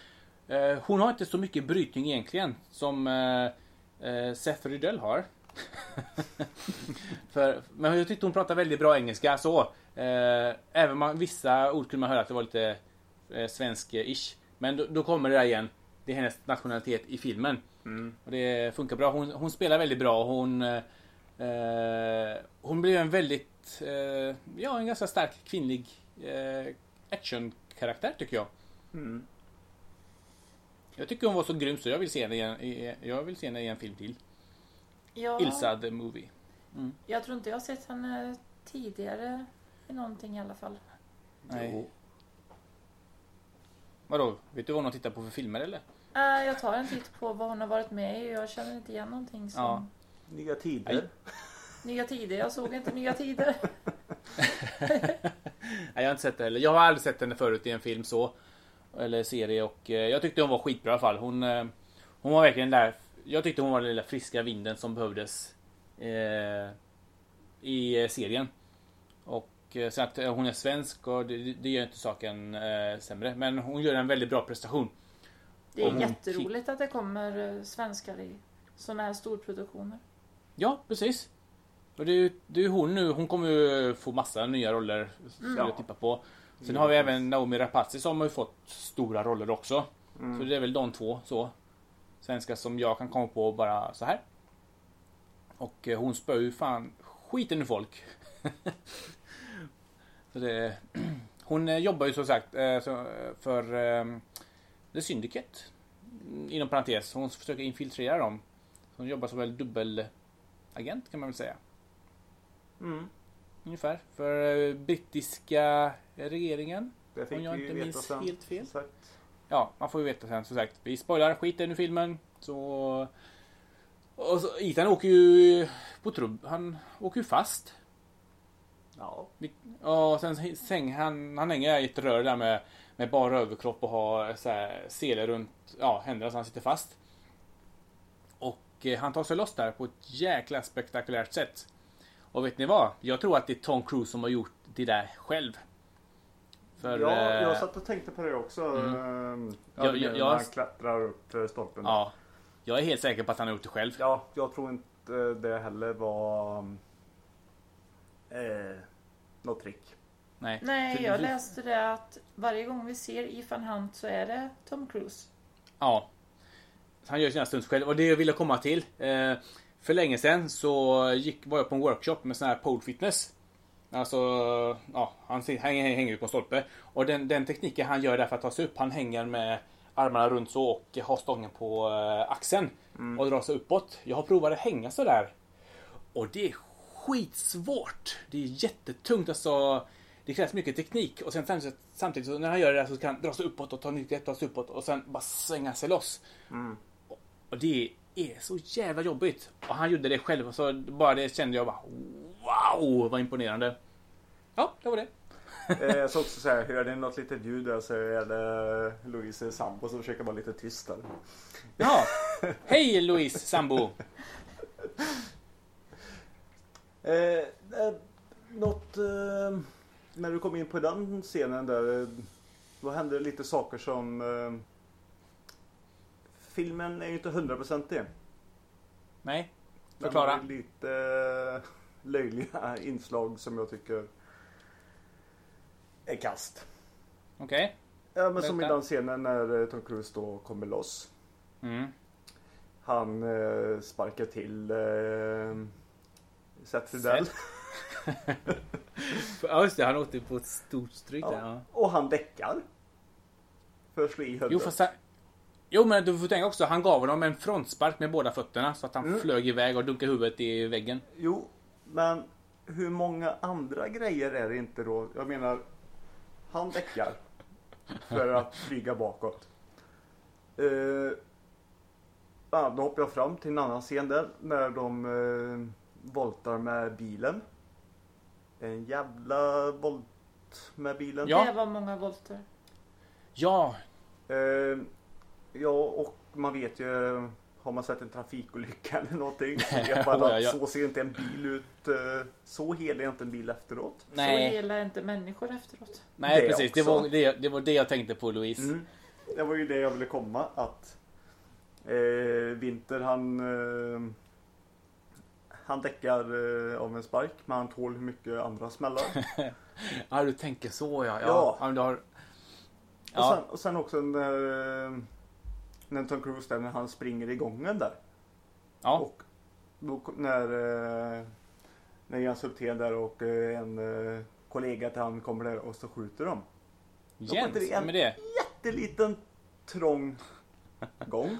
Speaker 1: eh, hon har inte så mycket brytning egentligen som eh, eh, Seth Rydell har. för, men jag tyckte hon pratade väldigt bra engelska så. Eh, även om man, vissa ord kunde man höra att det var lite eh, svensk-ish. Men då, då kommer det där igen. Det är hennes nationalitet i filmen.
Speaker 2: Mm.
Speaker 1: Och det funkar bra. Hon, hon spelar väldigt bra. Hon, eh, hon blev en väldigt, eh, ja en ganska stark kvinnlig eh, actionkaraktär tycker jag.
Speaker 2: Mm.
Speaker 1: Jag tycker hon var så grym så jag vill se henne i en, i, jag vill se henne i en film till.
Speaker 3: Ja,
Speaker 1: Ilsa the Movie.
Speaker 3: Jag tror inte jag har sett henne tidigare i någonting i alla fall.
Speaker 1: Nej.
Speaker 2: Jo.
Speaker 1: Vadå? Vet du vad hon tittar på för filmer eller?
Speaker 3: Äh, jag tar en titt på vad hon har varit med i och jag känner inte igen någonting som
Speaker 1: Ja.
Speaker 2: Nya tider.
Speaker 1: Nej.
Speaker 3: Nya Tider. Jag såg inte Nya Tider.
Speaker 1: Nej, jag har inte sett det heller. Jag har aldrig sett henne förut i en film så. Eller serie och eh, jag tyckte hon var skitbra i alla fall. Hon, eh, hon var verkligen där. Jag tyckte hon var den lilla friska vinden som behövdes eh, i eh, serien. Och sen att hon är svensk och det, det gör inte saken eh, sämre. Men hon gör en väldigt bra prestation.
Speaker 3: Det är jätteroligt att det kommer svenskar i såna här storproduktioner.
Speaker 1: Ja, precis. Och det är ju det är hon nu. Hon kommer ju få massa nya roller. Skulle jag
Speaker 2: Ja.
Speaker 1: tippa på. Sen har vi även Naomi Rapace som har ju fått stora roller också.
Speaker 2: Mm.
Speaker 1: Så det är väl de två så. Svenska som jag kan komma på bara så här. Och eh, hon spöar ju fan skiten ur folk. så det, hon eh, jobbar ju som sagt eh, för The Syndicate. Mm, Inom parentes. Hon försöker infiltrera dem. Hon jobbar som väl dubbelagent kan man väl säga.
Speaker 2: Mm.
Speaker 1: Ungefär. För eh, brittiska regeringen.
Speaker 2: Det fick
Speaker 1: Om jag
Speaker 2: vi
Speaker 1: inte minns
Speaker 2: sen,
Speaker 1: helt fel.
Speaker 2: sagt.
Speaker 1: Ja, man får ju veta sen som sagt. Vi spoilar skiten ur filmen. Så... Och så, Ethan åker ju på trubb. Han åker ju fast.
Speaker 2: Ja.
Speaker 1: Och sen, sen han, han hänger i ett rör där med, med bara överkropp och har så här sele runt ja, händerna så han sitter fast. Och eh, han tar sig loss där på ett jäkla spektakulärt sätt. Och vet ni vad? Jag tror att det är Tom Cruise som har gjort det där själv. För,
Speaker 2: ja,
Speaker 1: eh,
Speaker 2: jag satt och tänkte på det också.
Speaker 1: Mm. Jag-
Speaker 2: Ja,
Speaker 1: jag-
Speaker 2: när
Speaker 1: jag-
Speaker 2: han klättrar upp för stolpen.
Speaker 1: ja, jag är helt säker på att han har gjort det själv.
Speaker 2: Ja, jag tror inte det heller var eh, något trick.
Speaker 1: Nej.
Speaker 3: Nej, jag läste det att varje gång vi ser Ethan Hunt så är det Tom Cruise.
Speaker 1: Ja. Han gör sina stunts själv. Och det jag ville komma till. Eh, för länge sedan så gick, var jag på en workshop med sån här pole fitness. Alltså, ja, han hänger, hänger ut på en stolpe. Och den, den tekniken han gör där för att ta sig upp, han hänger med armarna runt så och har stången på eh, axeln. Och drar sig uppåt. Jag har provat att hänga så där. Och det är skitsvårt. Det är jättetungt alltså. Det krävs mycket teknik och sen samtidigt, samtidigt så när han gör det där så kan han dra sig uppåt och ta nytt grepp, dra sig uppåt och sen bara svänga sig loss.
Speaker 2: Mm.
Speaker 1: Och det är så jävla jobbigt. Och han gjorde det själv så bara det kände jag bara wow vad imponerande. Ja, det var det.
Speaker 2: Eh, jag ska också säga, hör ni något litet ljud där så är det Louise sambo som försöker vara lite tyst där.
Speaker 1: Jaha. Hej Louise Sambo.
Speaker 2: Eh, eh, något, eh, när du kom in på den scenen där, eh, då hände det lite saker som eh, Filmen är ju inte hundraprocentig.
Speaker 1: Nej,
Speaker 2: Den
Speaker 1: Förklara.
Speaker 2: har ju lite eh, löjliga inslag som jag tycker är kast.
Speaker 1: okej.
Speaker 2: Ja men som i den scenen när eh, Tom Cruise då kommer loss.
Speaker 1: Mm.
Speaker 2: Han eh, sparkar till eh, Seth Rydell.
Speaker 1: Ja just det, han åkte på ett stort stryk
Speaker 2: Ja.
Speaker 1: där. Ja.
Speaker 2: Och han däckar. För att slå i huvudet.
Speaker 1: Jo, fast han... Jo, men du får tänka också, han gav honom en frontspark med båda fötterna så att han
Speaker 2: Mm.
Speaker 1: flög iväg och dunkade huvudet i väggen.
Speaker 2: Jo, men hur många andra grejer är det inte då? Jag menar, han däckar för att flyga bakåt. Uh, ja, då hoppar jag fram till en annan scen där när de uh, voltar med bilen. En jävla volt med bilen.
Speaker 1: Ja.
Speaker 3: Det var många volter.
Speaker 1: Ja,
Speaker 2: Eh, ja, och man vet ju, har man sett en trafikolycka eller någonting så vet man
Speaker 1: Ja,
Speaker 2: att
Speaker 1: ja.
Speaker 2: så ser inte en bil ut. eh, Så hel är inte en bil efteråt.
Speaker 3: Så
Speaker 1: nej,
Speaker 3: hela är inte människor efteråt.
Speaker 1: nej
Speaker 2: det
Speaker 1: precis. Det var det, det var det jag tänkte på Louise.
Speaker 2: Mm. Det var ju det jag ville komma att eh, Winter han eh, han däckar eh, av en spark men han tål hur mycket andra smällar.
Speaker 1: Ja, du tänker så ja. Ja,
Speaker 2: Ja.
Speaker 1: du har...
Speaker 2: Och,
Speaker 1: Ja,
Speaker 2: sen, och sen också när, eh, när Tom Cruise där, när han springer i gången där.
Speaker 1: ja.
Speaker 2: Och då, när, eh, när Jens Hultén där och eh, en eh, kollega till han kommer där och så skjuter de.
Speaker 1: Jens,
Speaker 2: det en-
Speaker 1: med det.
Speaker 2: Jätteliten trång gång.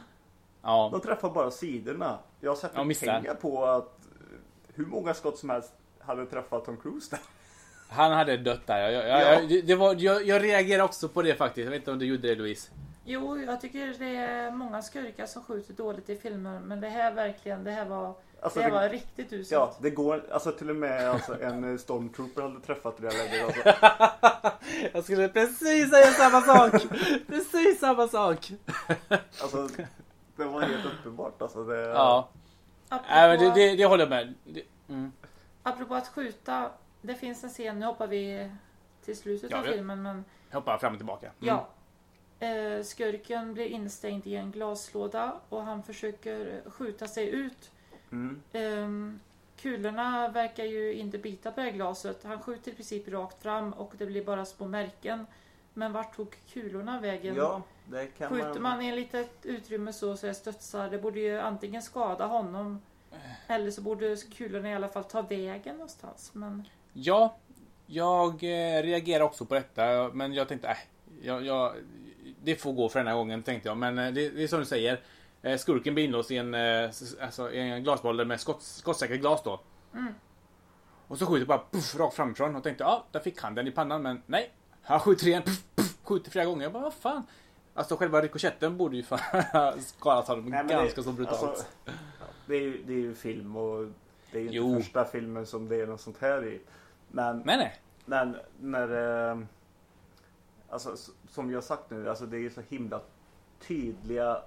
Speaker 1: Ja,
Speaker 2: De träffar bara sidorna. Jag
Speaker 1: Ja,
Speaker 2: sätter pengar på att hur många skott som helst hade träffat Tom Cruise där.
Speaker 1: han hade dött där. Jag, jag,
Speaker 2: Ja.
Speaker 1: jag, det var, jag, jag reagerade också på det faktiskt. Jag vet inte om du gjorde det Louise.
Speaker 3: Jo, jag tycker det är många skurkar som skjuter dåligt i filmer. Men det här verkligen, det här var,
Speaker 2: Alltså,
Speaker 3: det här
Speaker 2: det-
Speaker 3: var riktigt uselt.
Speaker 2: Ja, det går. Alltså till och med alltså, en stormtrooper hade träffat det där läget. Alltså.
Speaker 1: Jag skulle precis säga samma sak! precis samma sak!
Speaker 2: alltså det var helt uppenbart. Alltså, det,
Speaker 1: Ja,
Speaker 3: Apropå,
Speaker 1: Nej, men det, det, det håller jag med. Det, mm.
Speaker 3: apropå att skjuta. Det finns en scen, nu hoppar vi till slutet
Speaker 1: Ja,
Speaker 3: av filmen. Men
Speaker 1: Jag hoppar fram och tillbaka. Mm.
Speaker 3: ja. Eh, skurken blir instängd i en glaslåda och han försöker skjuta sig ut.
Speaker 2: Mm.
Speaker 3: Ehm, kulorna verkar ju inte bita på det här glaset. Han skjuter i princip rakt fram och det blir bara små märken. Men vart tog kulorna vägen?
Speaker 2: Ja, det kan
Speaker 3: Skjuter man i ett litet utrymme så så är studsar, det borde ju antingen skada honom eller så borde kulorna i alla fall ta vägen någonstans. Men
Speaker 1: Ja, jag eh, reagerar också på detta, men jag tänkte, äh, jag, jag, det får gå för den här gången, tänkte jag. Men eh, det, det är som du säger, eh, skurken blir inlåst i en, eh, alltså, i en glasboll med skott, skottsäkert glas då.
Speaker 3: Mm.
Speaker 1: Och så skjuter bara puff, rakt framifrån och tänkte, ja, där fick han den i pannan, men nej. Han skjuter igen, puff, puff, skjuter flera gånger. Jag bara, vad fan? Alltså själva rikoschetten borde ju skadat honom ganska
Speaker 2: det,
Speaker 1: så brutalt.
Speaker 2: Alltså, ja, det, är ju, det är ju film och det är ju inte
Speaker 1: Jo.
Speaker 2: första filmen som det är något sånt här i. Men,
Speaker 1: nej, nej.
Speaker 2: men när... Eh, alltså som vi har sagt nu, alltså det är ju så himla tydliga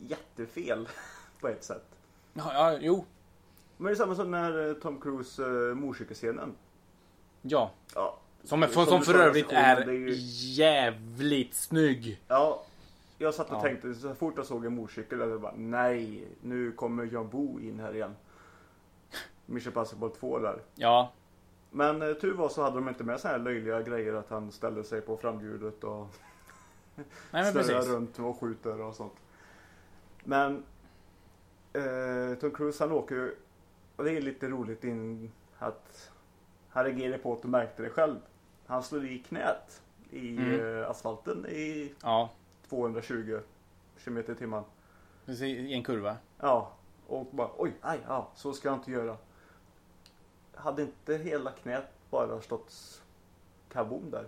Speaker 2: jättefel på ett sätt.
Speaker 1: Ja, ja, jo.
Speaker 2: Men det är samma som när eh, Tom Cruise uh, motorcykelscenen.
Speaker 1: Ja.
Speaker 2: Ja,
Speaker 1: Som, som,
Speaker 2: Som
Speaker 1: för övrigt
Speaker 2: recensionen,
Speaker 1: är
Speaker 2: är ju-
Speaker 1: jävligt snygg.
Speaker 2: ja. Jag satt och
Speaker 1: Ja.
Speaker 2: tänkte så fort jag såg en motorcykel, jag bara nej, nu kommer John Boo in här igen. Mission Impossible 2 där.
Speaker 1: Ja,
Speaker 2: Men eh, tur var så hade de inte med så här löjliga grejer att han ställde sig på framhjulet och snurrar runt och skjuter och sånt. Men eh, Tom Cruise han åker ju, och det är lite roligt in att han reagerade på att du märkte det själv. Han slår i knät i
Speaker 1: Mm.
Speaker 2: eh, asfalten i
Speaker 1: Ja,
Speaker 2: 220 km i timmen.
Speaker 1: i en kurva.
Speaker 2: Ja, och bara oj, aj, ja, så ska jag inte göra. Hade inte hela knät bara stått kaboom där?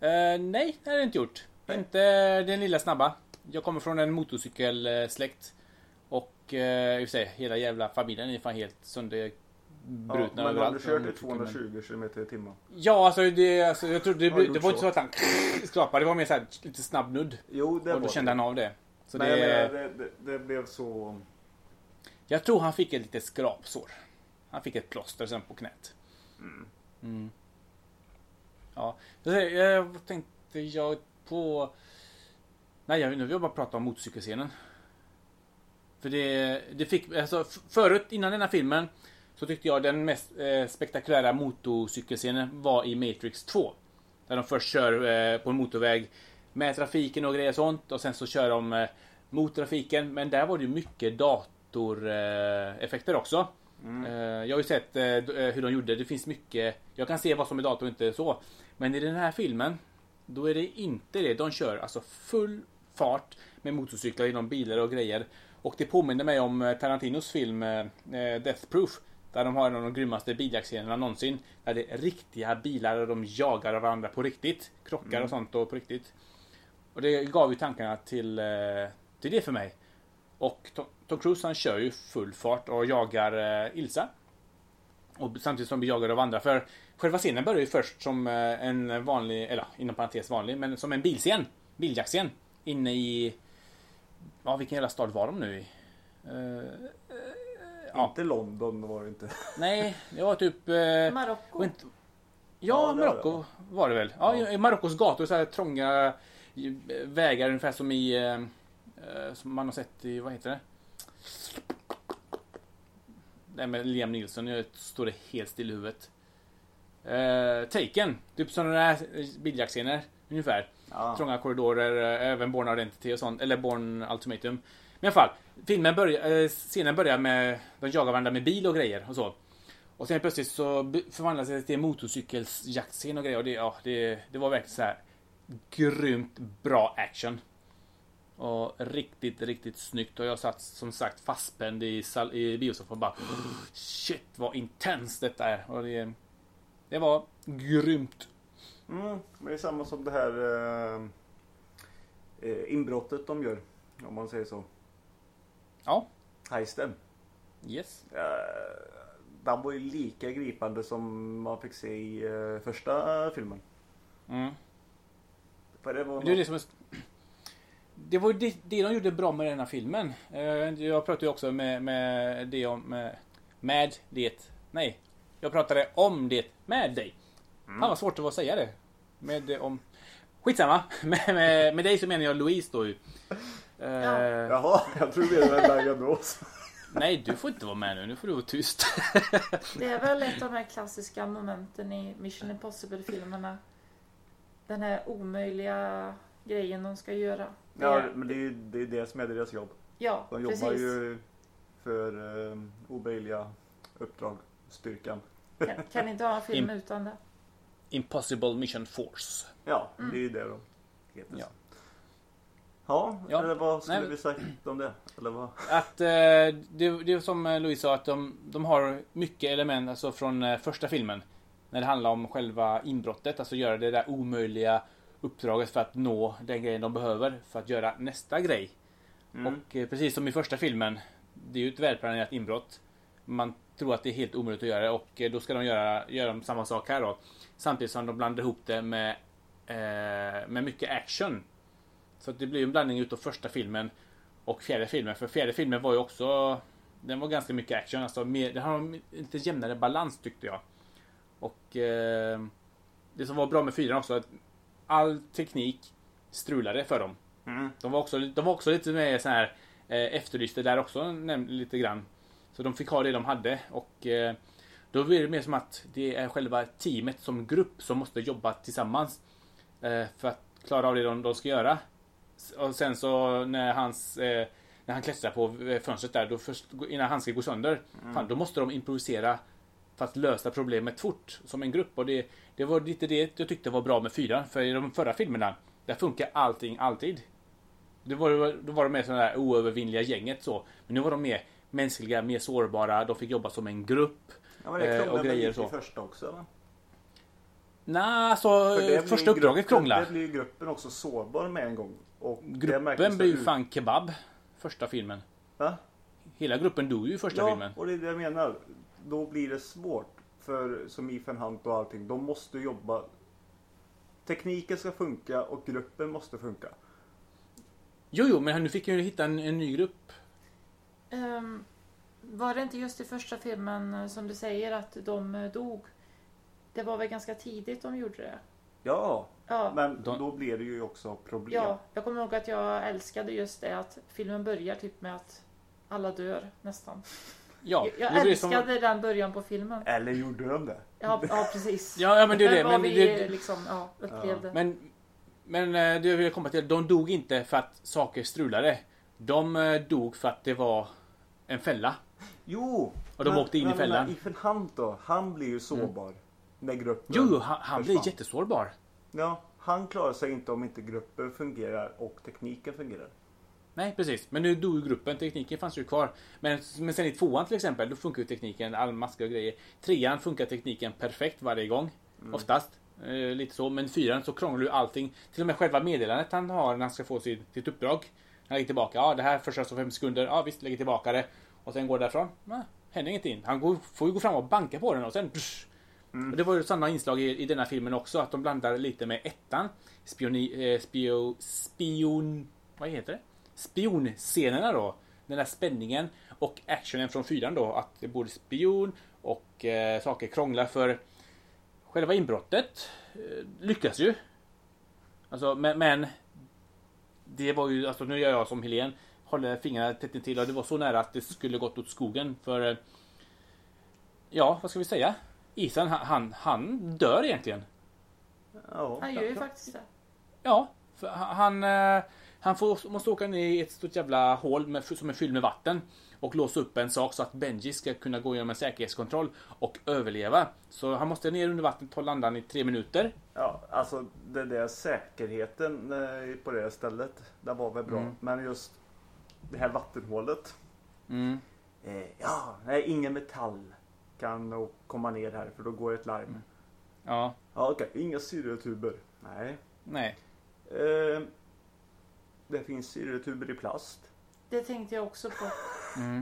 Speaker 1: Eh, nej, det har jag inte gjort.
Speaker 2: Nej.
Speaker 1: Inte den lilla snabba. Jag kommer från en motorcykelsläkt. Och eh, i och för sig, hela jävla familjen är fan helt sönderbrutna
Speaker 2: Ja, men
Speaker 1: överallt.
Speaker 2: om du kört i
Speaker 1: Motorcykeln, men-
Speaker 2: 220 km i timmen.
Speaker 1: Ja, alltså det, alltså, jag trodde det,
Speaker 2: Har
Speaker 1: det
Speaker 2: gjort
Speaker 1: var inte
Speaker 2: så?
Speaker 1: så att han skrapade. Det var mer så här, lite snabb nudd.
Speaker 2: Jo, det
Speaker 1: och då kände
Speaker 2: det.
Speaker 1: han av det. Så
Speaker 2: Men
Speaker 1: det,
Speaker 2: menar, det, det, det blev så...
Speaker 1: Jag tror han fick ett litet skrapsår. Han fick ett plåster sen på knät. Mm. Ja, jag säger, jag vad tänkte jag på... Nej, jag, nu vill jag bara prata om motorcykelscenen. För det, det fick, alltså förut, innan den här filmen, så tyckte jag den mest eh, spektakulära motorcykelscenen var i Matrix 2. Där de först kör eh, på en motorväg med trafiken och grejer och sånt och sen så kör de eh, mot trafiken. Men där var det ju mycket datoreffekter effekter också. Eh, jag har ju sett eh, eh, hur de gjorde. Det finns mycket. Jag kan se vad som är dator och inte så. Men i den här filmen, då är det inte det. De kör alltså full fart med motorcyklar genom bilar och grejer. Och det påminner mig om Tarantinos film Death Proof. Där de har en av de grymmaste biljaktscenerna någonsin. Där det är riktiga bilar och de jagar varandra på riktigt. Krockar och sånt och på riktigt. Och det gav ju tankarna till, till det för mig. Och Tom, Tom Cruise han kör ju full fart och jagar eh, Ilsa. Och samtidigt som vi jagar av andra. För själva scenen börjar ju först som eh, en vanlig, eller inom parentes vanlig, men som en bilscen. Biljaktscen. Inne i... Ja, vilken jävla stad var de nu i? Eh, eh, ja,
Speaker 2: Inte London var det inte.
Speaker 1: nej, det var typ... Eh,
Speaker 3: Marocko.
Speaker 1: inte,
Speaker 2: Ja,
Speaker 1: ja,
Speaker 2: var
Speaker 1: Marocko var det väl. Ja,
Speaker 2: Ja.
Speaker 1: i Marockos gator så här trånga eh, vägar ungefär som i... eh, Som man har sett i, vad heter det? Nej med Liam Nilsson, jag står det helt still i huvudet. Eh, Taken, typ sådana där biljaktscener ungefär.
Speaker 2: Ja.
Speaker 1: Trånga korridorer, eh, även Born Identity och sånt, eller Born Ultimatum. Men i alla fall, filmen börjar, eh, scenen börjar med, de jagar varandra med bil och grejer och så. Och sen plötsligt så förvandlas det till en motorcykelsjaktscen och grejer och det, ja, det, det var verkligen så här grymt bra action. Och riktigt, riktigt snyggt och jag satt som sagt fastspänd i, sal- i biosoffan bara Shit vad intens detta är. Och det, det var grymt.
Speaker 2: Mm, det är samma som det här eh, eh, inbrottet de gör. Om man säger så.
Speaker 1: Ja.
Speaker 2: Heisten.
Speaker 1: Yes.
Speaker 2: Eh, den var ju lika gripande som man fick se i eh, första filmen.
Speaker 1: Mm.
Speaker 2: För det var
Speaker 1: Det är det
Speaker 2: något-
Speaker 1: som är... Det var ju det, det de gjorde bra med den här filmen. Eh, Jag pratade ju också med, med det om... Med, med det... Nej. Jag pratade om det med dig. Fan vad svårt det var att säga det. Med det om... Skitsamma. Med, med, med dig så menar jag Louise då ju. Eh,
Speaker 2: Jaha, jag tror det var en diagnos.
Speaker 1: Nej, du får inte vara med nu. Nu får du vara tyst.
Speaker 3: Det är väl ett av de här klassiska momenten i Mission Impossible-filmerna. Den här omöjliga grejen de ska göra.
Speaker 2: Ja, men det är ju det, är det som är deras jobb.
Speaker 3: ja
Speaker 2: De jobbar
Speaker 3: precis.
Speaker 2: ju för eh, omöjliga uppdrag. Styrkan.
Speaker 3: Kan, kan inte ha en film
Speaker 1: Im-
Speaker 3: utan det.
Speaker 1: Impossible Mission Force.
Speaker 2: Ja,
Speaker 3: Mm.
Speaker 2: det är ju det de heter.
Speaker 1: Ja.
Speaker 2: Ja,
Speaker 1: Ja,
Speaker 2: eller vad skulle
Speaker 1: nej.
Speaker 2: vi sagt om det? Eller vad?
Speaker 1: Att eh, det, det är som eh, Louise sa att de, de har mycket element alltså från eh, första filmen. När det handlar om själva inbrottet, alltså göra det där omöjliga uppdraget för att nå den grejen de behöver för att göra nästa grej.
Speaker 2: Mm.
Speaker 1: Och eh, precis som i första filmen, det är ju ett välplanerat inbrott. Man tror att det är helt omöjligt att göra det och eh, då ska de göra, göra samma sak här då. Samtidigt som de blandar ihop det med, eh, med mycket action. Så att det blir en blandning utav första filmen och fjärde filmen. För fjärde filmen var ju också Den var ganska mycket action. Alltså mer, den har lite jämnare balans tyckte jag. Och eh, Det som var bra med fyran också att all teknik strulade för dem.
Speaker 2: Mm.
Speaker 1: De var också, de var också lite mer så här eh, efterlyste där också lite grann. Så de fick ha det de hade och eh, då blir det mer som att det är själva teamet som grupp som måste jobba tillsammans eh, för att klara av det de, de ska göra. Och sen så när hans eh, när han klättrar på fönstret där, då först, innan han ska gå sönder, fan, då måste de improvisera för att lösa problemet fort som en grupp. Och det, det var lite det jag tyckte var bra med fyran. För i de förra filmerna, där funkar allting alltid. Det var, då var de mer sådana där oövervinnliga gänget så. Men nu var de mer mänskliga, mer sårbara. De fick jobba som en grupp.
Speaker 2: Ja, men det
Speaker 1: Eh, och grejer
Speaker 2: lite i
Speaker 1: så.
Speaker 2: första också?
Speaker 1: Nej, alltså
Speaker 2: För
Speaker 1: första
Speaker 2: gruppen-
Speaker 1: uppdraget krånglar.
Speaker 2: Det blir ju gruppen också sårbar med en gång. Och
Speaker 1: Gruppen blir ju fan kebab. Första filmen.
Speaker 2: Va?
Speaker 1: Hela gruppen dog ju i första
Speaker 2: Ja,
Speaker 1: filmen.
Speaker 2: och det är det jag menar. Då blir det svårt. För som Ethan Hunt och allting, de måste jobba. Tekniken ska funka och gruppen måste funka.
Speaker 1: Jo, jo, men nu fick jag ju hitta en, en ny grupp.
Speaker 3: Ehm, var det inte just i första filmen eh, som du säger att de eh, dog? Det var väl ganska tidigt de gjorde det?
Speaker 2: Ja,
Speaker 3: Ja,
Speaker 2: men
Speaker 1: De-
Speaker 2: då blir det ju också problem.
Speaker 3: ja, jag kommer ihåg att jag älskade just det att filmen börjar typ med att alla dör nästan.
Speaker 1: Ja,
Speaker 3: jag
Speaker 1: det blir som-
Speaker 3: älskade den början på filmen.
Speaker 2: Eller gjorde de det?
Speaker 3: Ja, ja precis.
Speaker 1: Ja, ja, men det är det. Men
Speaker 3: vi
Speaker 1: det,
Speaker 3: liksom, ja, upplevde.
Speaker 1: Men, men eh, det vill jag komma till. De dog inte för att saker strulade. De eh, dog för att det var en fälla.
Speaker 2: Jo!
Speaker 1: Och de åkte in i
Speaker 2: men den
Speaker 1: fällan.
Speaker 2: Ethan Hunt då, han blir ju sårbar. När gruppen
Speaker 1: Jo, han, han blir jättesårbar.
Speaker 2: Ja, han klarar sig inte om inte gruppen fungerar och tekniken fungerar.
Speaker 1: Nej, precis. Men nu dog ju gruppen. Tekniken fanns ju kvar. Men, men sen i tvåan till exempel, då funkar ju tekniken, all masker och grejer. Trean funkar tekniken perfekt varje gång. Oftast. Eh, lite så. Men fyran så krånglar ju allting. Till och med själva meddelandet han har när han ska få sitt, sitt uppdrag. Han lägger tillbaka. Ja, det här förstörs om fem sekunder. Ja, visst, lägger tillbaka det. Och sen går därifrån. Nej, händer ingenting. Han går, får ju gå fram och banka på den och sen... Psh. Och det var ju samma inslag i, i denna filmen också. Att de blandar lite med ettan. Spioni, eh, spio, spion... Vad heter det? Spionscenerna då. Den där spänningen. Och actionen från fyran då. Att det både spion och eh, saker krånglar för själva inbrottet eh, lyckas ju. Alltså, men, men det var ju, alltså nu gör jag som Helen håller fingrarna tätt till och det var så nära att det skulle gått åt skogen för eh, Ja, vad ska vi säga? Ethan, han, han, han dör egentligen.
Speaker 2: Ja,
Speaker 3: Han gör ju faktiskt det.
Speaker 1: Ja, för han, eh, han får, måste åka ner i ett stort jävla hål med, som är fyllt med vatten och låsa upp en sak så att Benji ska kunna gå igenom en säkerhetskontroll och överleva. Så han måste ner under vattnet och landa i tre minuter.
Speaker 2: Ja, alltså det där säkerheten eh, på det stället, det var väl bra.
Speaker 1: Mm.
Speaker 2: Men just det här vattenhålet.
Speaker 1: Mm.
Speaker 2: Eh, ja, nej, ingen metall kan nog komma ner här för då går ett larm.
Speaker 1: Ja,
Speaker 2: Ja, okej, inga syretuber. Nej.
Speaker 1: nej.
Speaker 2: Eh, Det finns syretuber i plast.
Speaker 3: Det tänkte jag också på.
Speaker 1: Mm.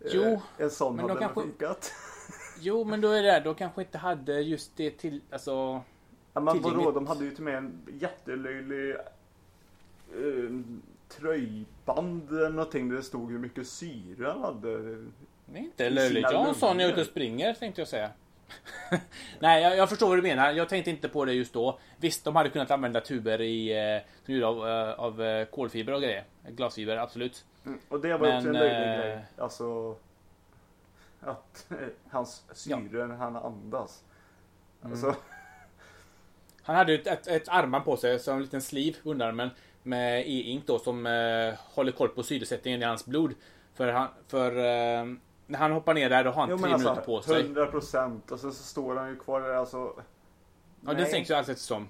Speaker 2: Eh,
Speaker 1: Jo,
Speaker 2: En sån
Speaker 1: men
Speaker 2: hade
Speaker 1: kanske-
Speaker 2: funkat.
Speaker 1: Jo, men då är det, de kanske inte hade just det till, alltså...
Speaker 2: Ja, men vadå, de hade ju till med en jättelöjlig eh, tröjband eller någonting där det stod hur mycket syre han hade.
Speaker 1: Det är inte löjligt. Jag har en sån när jag är ute och springer tänkte jag säga. Nej, jag, jag förstår vad du menar. Jag tänkte inte på det just då. Visst, de hade kunnat använda tuber i, eh, som gjorda av, eh, av eh, kolfiber och grejer. Glasfiber, absolut.
Speaker 2: Mm, Och det var ju också en
Speaker 1: Men,
Speaker 2: löjlig grej. Alltså att hans syre när han andas.
Speaker 1: Mm.
Speaker 2: Alltså,
Speaker 1: Han hade ett, ett, ett armband på sig, som en liten sleeve under armen. Med e-ink då som eh, håller koll på syresättningen i hans blod. För, han, för eh, när han hoppar ner där då har han
Speaker 2: jo,
Speaker 1: tre
Speaker 2: men
Speaker 1: minuter
Speaker 2: alltså
Speaker 1: på sig.
Speaker 2: 100 procent och sen så står han ju kvar där alltså.
Speaker 1: Ja,
Speaker 2: Nej.
Speaker 1: den sänks ju allt eftersom.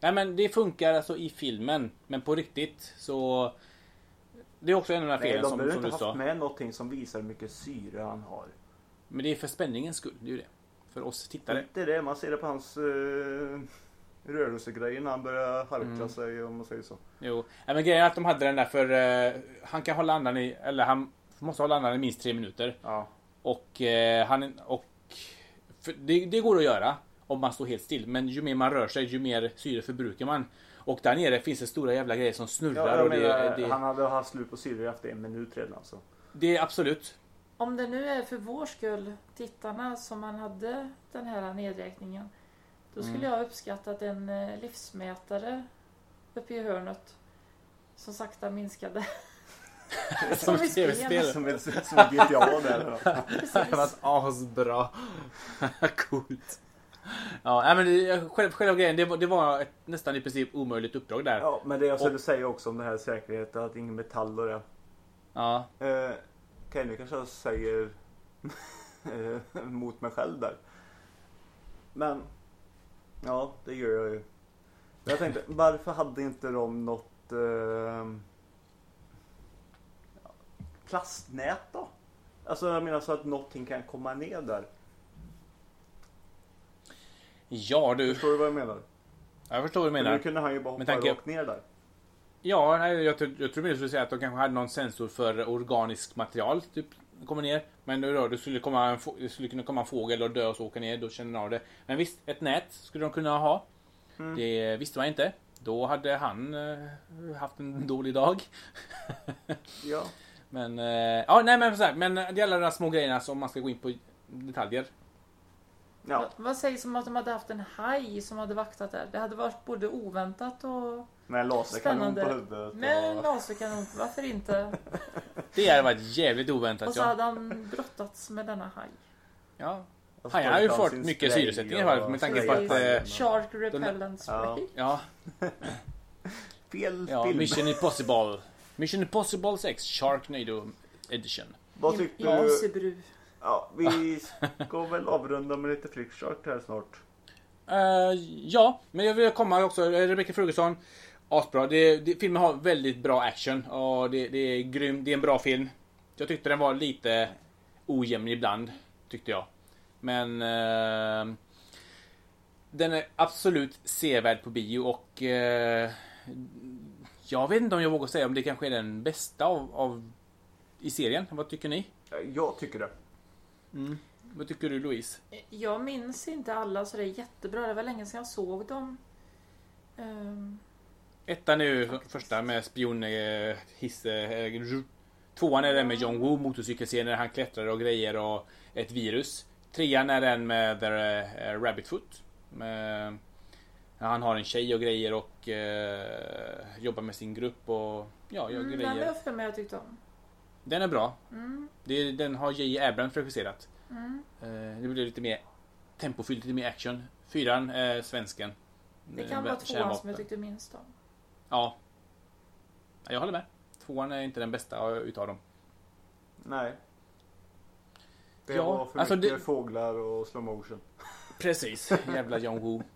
Speaker 1: Nej men det funkar alltså i filmen. Men på riktigt så... Det är också en av de här
Speaker 2: Nej,
Speaker 1: felen
Speaker 2: de
Speaker 1: som,
Speaker 2: behöver
Speaker 1: som
Speaker 2: inte
Speaker 1: du
Speaker 2: haft
Speaker 1: sa.
Speaker 2: med någonting som visar hur mycket syre han har.
Speaker 1: Men det är för spänningens skull. Det är ju det. För oss tittare.
Speaker 2: Det är det, man ser det på hans uh, rörelsegrejer när han börjar harkla
Speaker 1: Mm.
Speaker 2: sig om man säger så.
Speaker 1: Jo. Nej, men grejen är att de hade den där för... eh, han kan hålla andan i... Eller han måste hålla andan i minst tre minuter.
Speaker 2: Ja.
Speaker 1: Och eh, han... Och... Det, det går att göra. Om man står helt still. Men ju mer man rör sig ju mer syre förbrukar man. Och där nere finns det stora jävla grejer som snurrar.
Speaker 2: Ja, jag
Speaker 1: och det,
Speaker 2: menar,
Speaker 1: det,
Speaker 2: Han hade haft slut på syre efter en minut redan alltså.
Speaker 1: det är absolut.
Speaker 3: Om det nu är för vår skull, tittarna, som man hade den här nedräkningen. Då skulle
Speaker 1: Mm.
Speaker 3: jag uppskattat en eh, livsmätare uppe i hörnet. Som sakta minskade.
Speaker 1: Som tv-spel.
Speaker 2: Som ett, GTA där.
Speaker 1: Det var asbra. Coolt. Ja, men det, själv, själva grejen, det var, det var ett nästan i princip omöjligt uppdrag där.
Speaker 2: Ja, men det jag skulle
Speaker 1: Och-
Speaker 2: säga också om det här säkerheten, att ingen metall och det.
Speaker 1: Ja.
Speaker 2: Eh, Kenny kanske jag säger mot mig själv där. Men ja, det gör jag ju. Jag tänkte, varför hade inte de något eh, plastnät då? Alltså jag menar så att någonting kan komma ner där.
Speaker 1: Ja du,
Speaker 2: Förstår du vad jag menar?
Speaker 1: jag förstår vad du
Speaker 2: Men
Speaker 1: menar.
Speaker 2: nu kunde han ju bara
Speaker 1: Men
Speaker 2: hoppa
Speaker 1: tanke-
Speaker 2: rakt ner där.
Speaker 1: Ja, nej, jag, tror- jag tror mer du skulle säga att de kanske hade någon sensor för organiskt material. Typ, kommer ner. Men då, det, skulle komma en, få- det skulle kunna komma en fågel och dö och så åka ner. Då känner de av det. Men visst, ett nät skulle de kunna ha.
Speaker 2: Mm.
Speaker 1: Det visste man inte. Då hade han eh, haft en dålig dag.
Speaker 2: Ja.
Speaker 1: Men, eh, ja, nej men så här, men det är alla de där små grejerna som man ska gå in på detaljer.
Speaker 2: ja.
Speaker 3: Vad- Vad sägs om att de hade haft en haj som hade vaktat där? Det hade varit både oväntat och
Speaker 2: Med en laserkanon på huvudet.
Speaker 3: med en
Speaker 2: Och...
Speaker 3: laserkanon. Varför inte?
Speaker 1: Det hade varit jävligt oväntat.
Speaker 3: Och så
Speaker 1: Ja.
Speaker 3: hade han brottats med denna haj.
Speaker 1: Ja. Han har ju fått mycket syresättning i alla fall,
Speaker 2: och
Speaker 1: med tanke på att, eh,
Speaker 3: Shark repellent
Speaker 2: Ja.
Speaker 3: spray.
Speaker 1: ja.
Speaker 2: Fel
Speaker 1: Ja,
Speaker 2: film.
Speaker 1: Mission Impossible. Mission Impossible 6 Sharknado Edition.
Speaker 2: Vad tyckte du? Ja, vi ska väl avrunda med lite flickchart här snart.
Speaker 1: Eh, ja, men jag vill komma också. eh, Rebecca Ferguson. Asbra. Det, det, filmen har väldigt bra action. Och det, det är grym. Det är en bra film. Jag tyckte den var lite ojämn ibland. Tyckte jag. Men... eh, den är absolut sevärd på bio och... eh, jag vet inte om jag vågar säga om det kanske är den bästa av, av i serien. Vad tycker ni?
Speaker 2: Jag tycker det.
Speaker 1: Vad tycker du Louise?
Speaker 3: Jag minns inte alla så det är jättebra. Det var länge sedan jag såg dem. Ehm,
Speaker 1: Ettan är ju första med spion eh, hiss, eh, Tvåan är den med John Woo, motorcykelscenen när han klättrar och grejer och ett virus. Trean är den med The eh, Rabbit Foot. Med, han har en tjej och grejer och eh, jobbar med sin grupp och ja, gör
Speaker 3: mm, den
Speaker 1: grejer.
Speaker 3: har jag för mig jag tyckte om.
Speaker 1: Den är bra.
Speaker 3: Mm,
Speaker 1: Det, den har J. Abrams regisserat.
Speaker 3: mm.
Speaker 1: Eh, det blir lite mer tempofyllt, lite mer action. Fyran är svensken.
Speaker 3: Det
Speaker 1: Eh,
Speaker 3: kan vara tvåan som jag tyckte minst om.
Speaker 1: Ja. Ja, Jag håller med. Tvåan är inte den bästa utav dem.
Speaker 2: Nej. Det
Speaker 1: Ja,
Speaker 2: var för
Speaker 1: alltså
Speaker 2: mycket
Speaker 1: det-
Speaker 2: fåglar och slow motion.
Speaker 1: Precis. Jävla John Woo.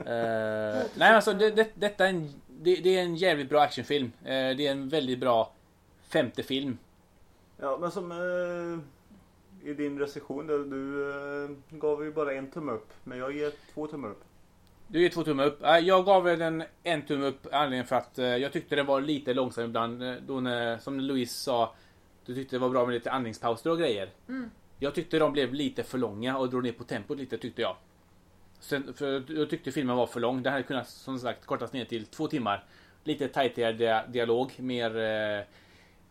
Speaker 1: Eh, nej alltså det, det, detta är en, det, det är en jävligt bra actionfilm. Eh, det är en väldigt bra femte film.
Speaker 2: Ja, men som eh, i din recension där, du gav ju bara en tumme upp. Men jag ger två tummar upp.
Speaker 1: Du ger två tummar upp. Jag gav den en tumme upp anledningen för att jag tyckte det var lite långsam ibland. Då när, som Louise sa, du tyckte det var bra med lite andningspauser och grejer.
Speaker 3: Mm.
Speaker 1: Jag tyckte de blev lite för långa och drog ner på tempot lite tyckte jag. Sen, för jag tyckte filmen var för lång. Den hade kunnat som sagt kortas ner till två timmar. Lite tajtigare dia dialog, mer eh,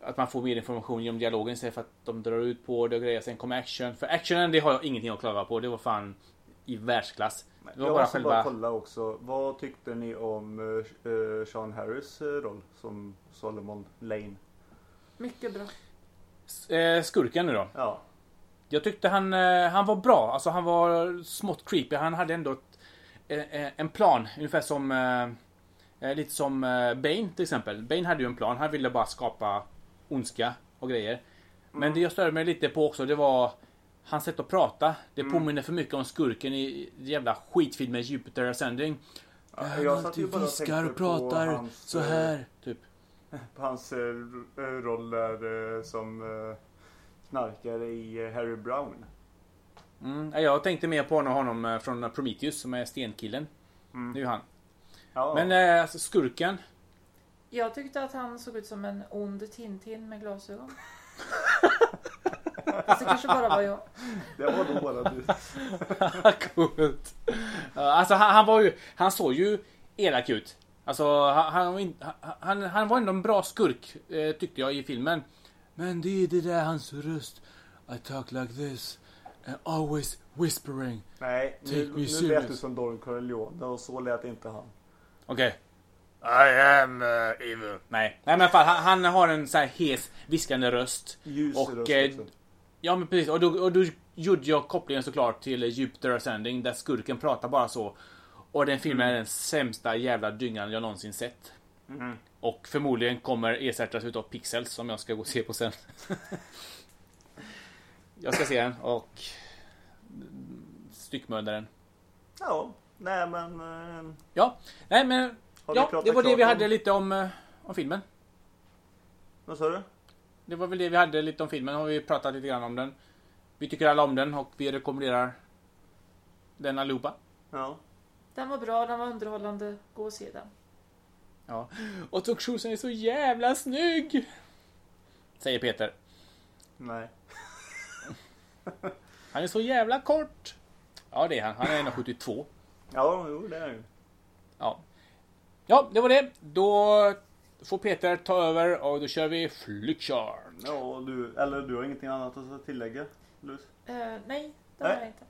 Speaker 1: att man får mer information genom dialogen istället för att de drar ut på det och grejer. Sen kommer action. För actionen det har jag ingenting att klaga på. Det var fan i världsklass. Det var
Speaker 2: jag
Speaker 1: bara
Speaker 2: måste bara
Speaker 1: själva...
Speaker 2: kolla också. Vad tyckte ni om uh, Sean Harris eh, roll som Solomon Lane?
Speaker 3: Mycket bra.
Speaker 1: Eh, skurken nu då.
Speaker 2: Ja.
Speaker 1: Jag tyckte han, eh, han var bra. Alltså han var smått creepy. Han hade ändå ett, eh, eh, en plan. Ungefär som lite som Bane till exempel. Bane hade ju en plan. Han ville bara skapa ondska och grejer. Men det jag störde mig lite på också det var hans sätt att prata. Det påminner för mycket om skurken i jävla skitfilmen Jupiter Ascending.
Speaker 2: Ja,
Speaker 1: Han
Speaker 2: jag satt
Speaker 1: alltid
Speaker 2: och
Speaker 1: viskar
Speaker 2: tänkte
Speaker 1: och pratar
Speaker 2: hans,
Speaker 1: så här. Typ.
Speaker 2: På hans r- roll där eh, som knarkare i eh, Harry Brown.
Speaker 1: Mm, ja, jag tänkte mer på honom, eh, från Prometheus som är stenkillen.
Speaker 2: Mm.
Speaker 1: Det är ju han.
Speaker 2: Ja.
Speaker 1: Men eh, alltså, skurken.
Speaker 3: Jag tyckte att han såg ut som en ond Tintin med glasögon. Fast det kanske bara var jag.
Speaker 2: Det var då bara du.
Speaker 1: Coolt. Alltså han, han var ju, han såg ju elak ut. Alltså han, han, han, han var ändå en bra skurk tyckte jag i filmen. Men det är det där hans röst. I talk like this. And always whispering.
Speaker 2: Nej,
Speaker 1: Take
Speaker 2: nu,
Speaker 1: me
Speaker 2: nu lät du som Don Corleone och så lät inte han.
Speaker 1: Okej. I am uh, evil. Nej, nej men fall han, han har en så här hes viskande röst.
Speaker 2: Ljus
Speaker 1: Och,
Speaker 2: röst
Speaker 1: eh,
Speaker 2: också.
Speaker 1: Ja men precis, och då, och då gjorde jag kopplingen såklart till Jupiter Ascending där skurken pratar bara så. Och den filmen är den sämsta jävla dyngan jag någonsin sett.
Speaker 2: Mm.
Speaker 1: Och förmodligen kommer ersättas utav Pixels som jag ska gå och se på sen. jag ska se den och styckmörda den.
Speaker 2: Ja, nej men... Eh,
Speaker 1: Ja, nej men
Speaker 2: har vi
Speaker 1: ja,
Speaker 2: pratat
Speaker 1: det var det
Speaker 2: klart
Speaker 1: vi
Speaker 2: om-
Speaker 1: hade lite om, eh, om filmen.
Speaker 2: Vad sa du?
Speaker 1: Det var väl det vi hade lite om filmen. Har vi pratat lite grann om den. Vi tycker alla om den och vi rekommenderar den allihopa.
Speaker 2: Ja.
Speaker 3: Den var bra, den var underhållande. Gå och se den.
Speaker 1: Ja. Och Cruise är så jävla snygg! Säger Peter.
Speaker 2: Nej.
Speaker 1: Han är så jävla kort. Ja det är han. Han är 1,72.
Speaker 2: Ja, jo det är det ju.
Speaker 1: Ja. Ja, det var det. Då får Peter ta över och då kör vi Flickchart.
Speaker 2: Ja, och du, eller du har ingenting annat att tillägga? Luz?
Speaker 3: Eh, nej, det var det inte.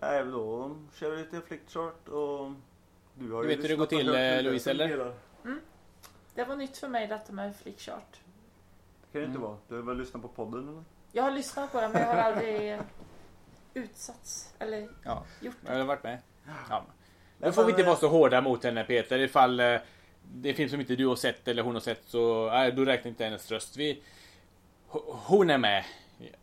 Speaker 2: Nej, då kör vi lite flickchart och... Du har
Speaker 1: Du
Speaker 2: ju
Speaker 1: vet hur det går till, eh,
Speaker 2: det
Speaker 1: Louise, eller?
Speaker 2: fungerar.
Speaker 3: Det var nytt för mig detta med flickchart.
Speaker 2: Det kan det inte
Speaker 1: Mm.
Speaker 2: vara. Du har väl lyssnat på podden eller?
Speaker 3: Jag har lyssnat på den men jag har aldrig utsatts eller
Speaker 1: Ja,
Speaker 3: gjort
Speaker 1: jag
Speaker 3: det.
Speaker 1: har varit med. Ja. Nu får vi inte
Speaker 2: eh,
Speaker 1: vara så hårda mot henne Peter. Ifall eh, det är en film som inte du har sett eller hon har sett så nej, då räknar inte hennes röst. Vi, ho- hon är med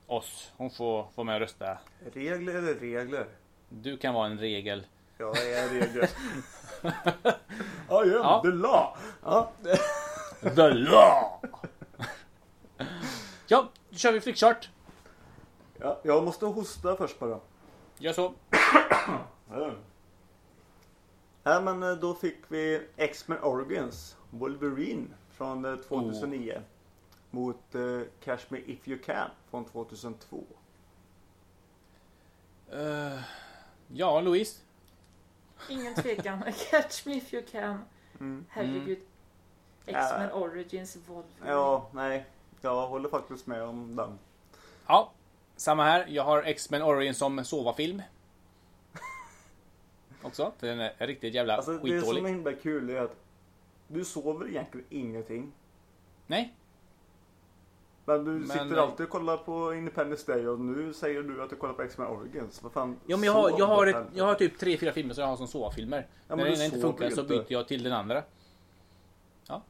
Speaker 1: oss. Hon får vara med och rösta.
Speaker 2: Regler är regler.
Speaker 1: Du kan vara en regel.
Speaker 2: Jag är regel. I am
Speaker 1: Ja.
Speaker 2: the law. Ja.
Speaker 1: The law! ja, då kör vi flickchart.
Speaker 2: ja, jag måste hosta först bara.
Speaker 1: Gör så.
Speaker 2: Ja. Ja men eh, då fick vi X-Men Origins Wolverine från eh, 2009 mot eh, Cash Me If You Can från 2002.
Speaker 1: Eh, ja, Louise.
Speaker 3: Ingen tvekan. Catch me if you can.
Speaker 2: Mm.
Speaker 3: Herregud. X-Men Origins Wolverine.
Speaker 2: Ja, nej. Jag håller faktiskt med om den.
Speaker 1: Ja, samma här. Jag har X-Men Origin som sova-film. Också, för den är riktigt jävla
Speaker 2: Alltså det
Speaker 1: skitdålig.
Speaker 2: som är himla kul är att du sover egentligen ingenting.
Speaker 1: Nej,
Speaker 2: Men du sitter
Speaker 1: eh,
Speaker 2: alltid och kollar på Independence Day och nu säger du att du kollar på X-Men Origins. Vad fan?
Speaker 1: Ja, men jag har, jag har, ett, jag har typ tre, fyra filmer som jag har som sova-filmer.
Speaker 2: Ja,
Speaker 1: När den inte funkar så byter jag till den andra.
Speaker 2: Ja.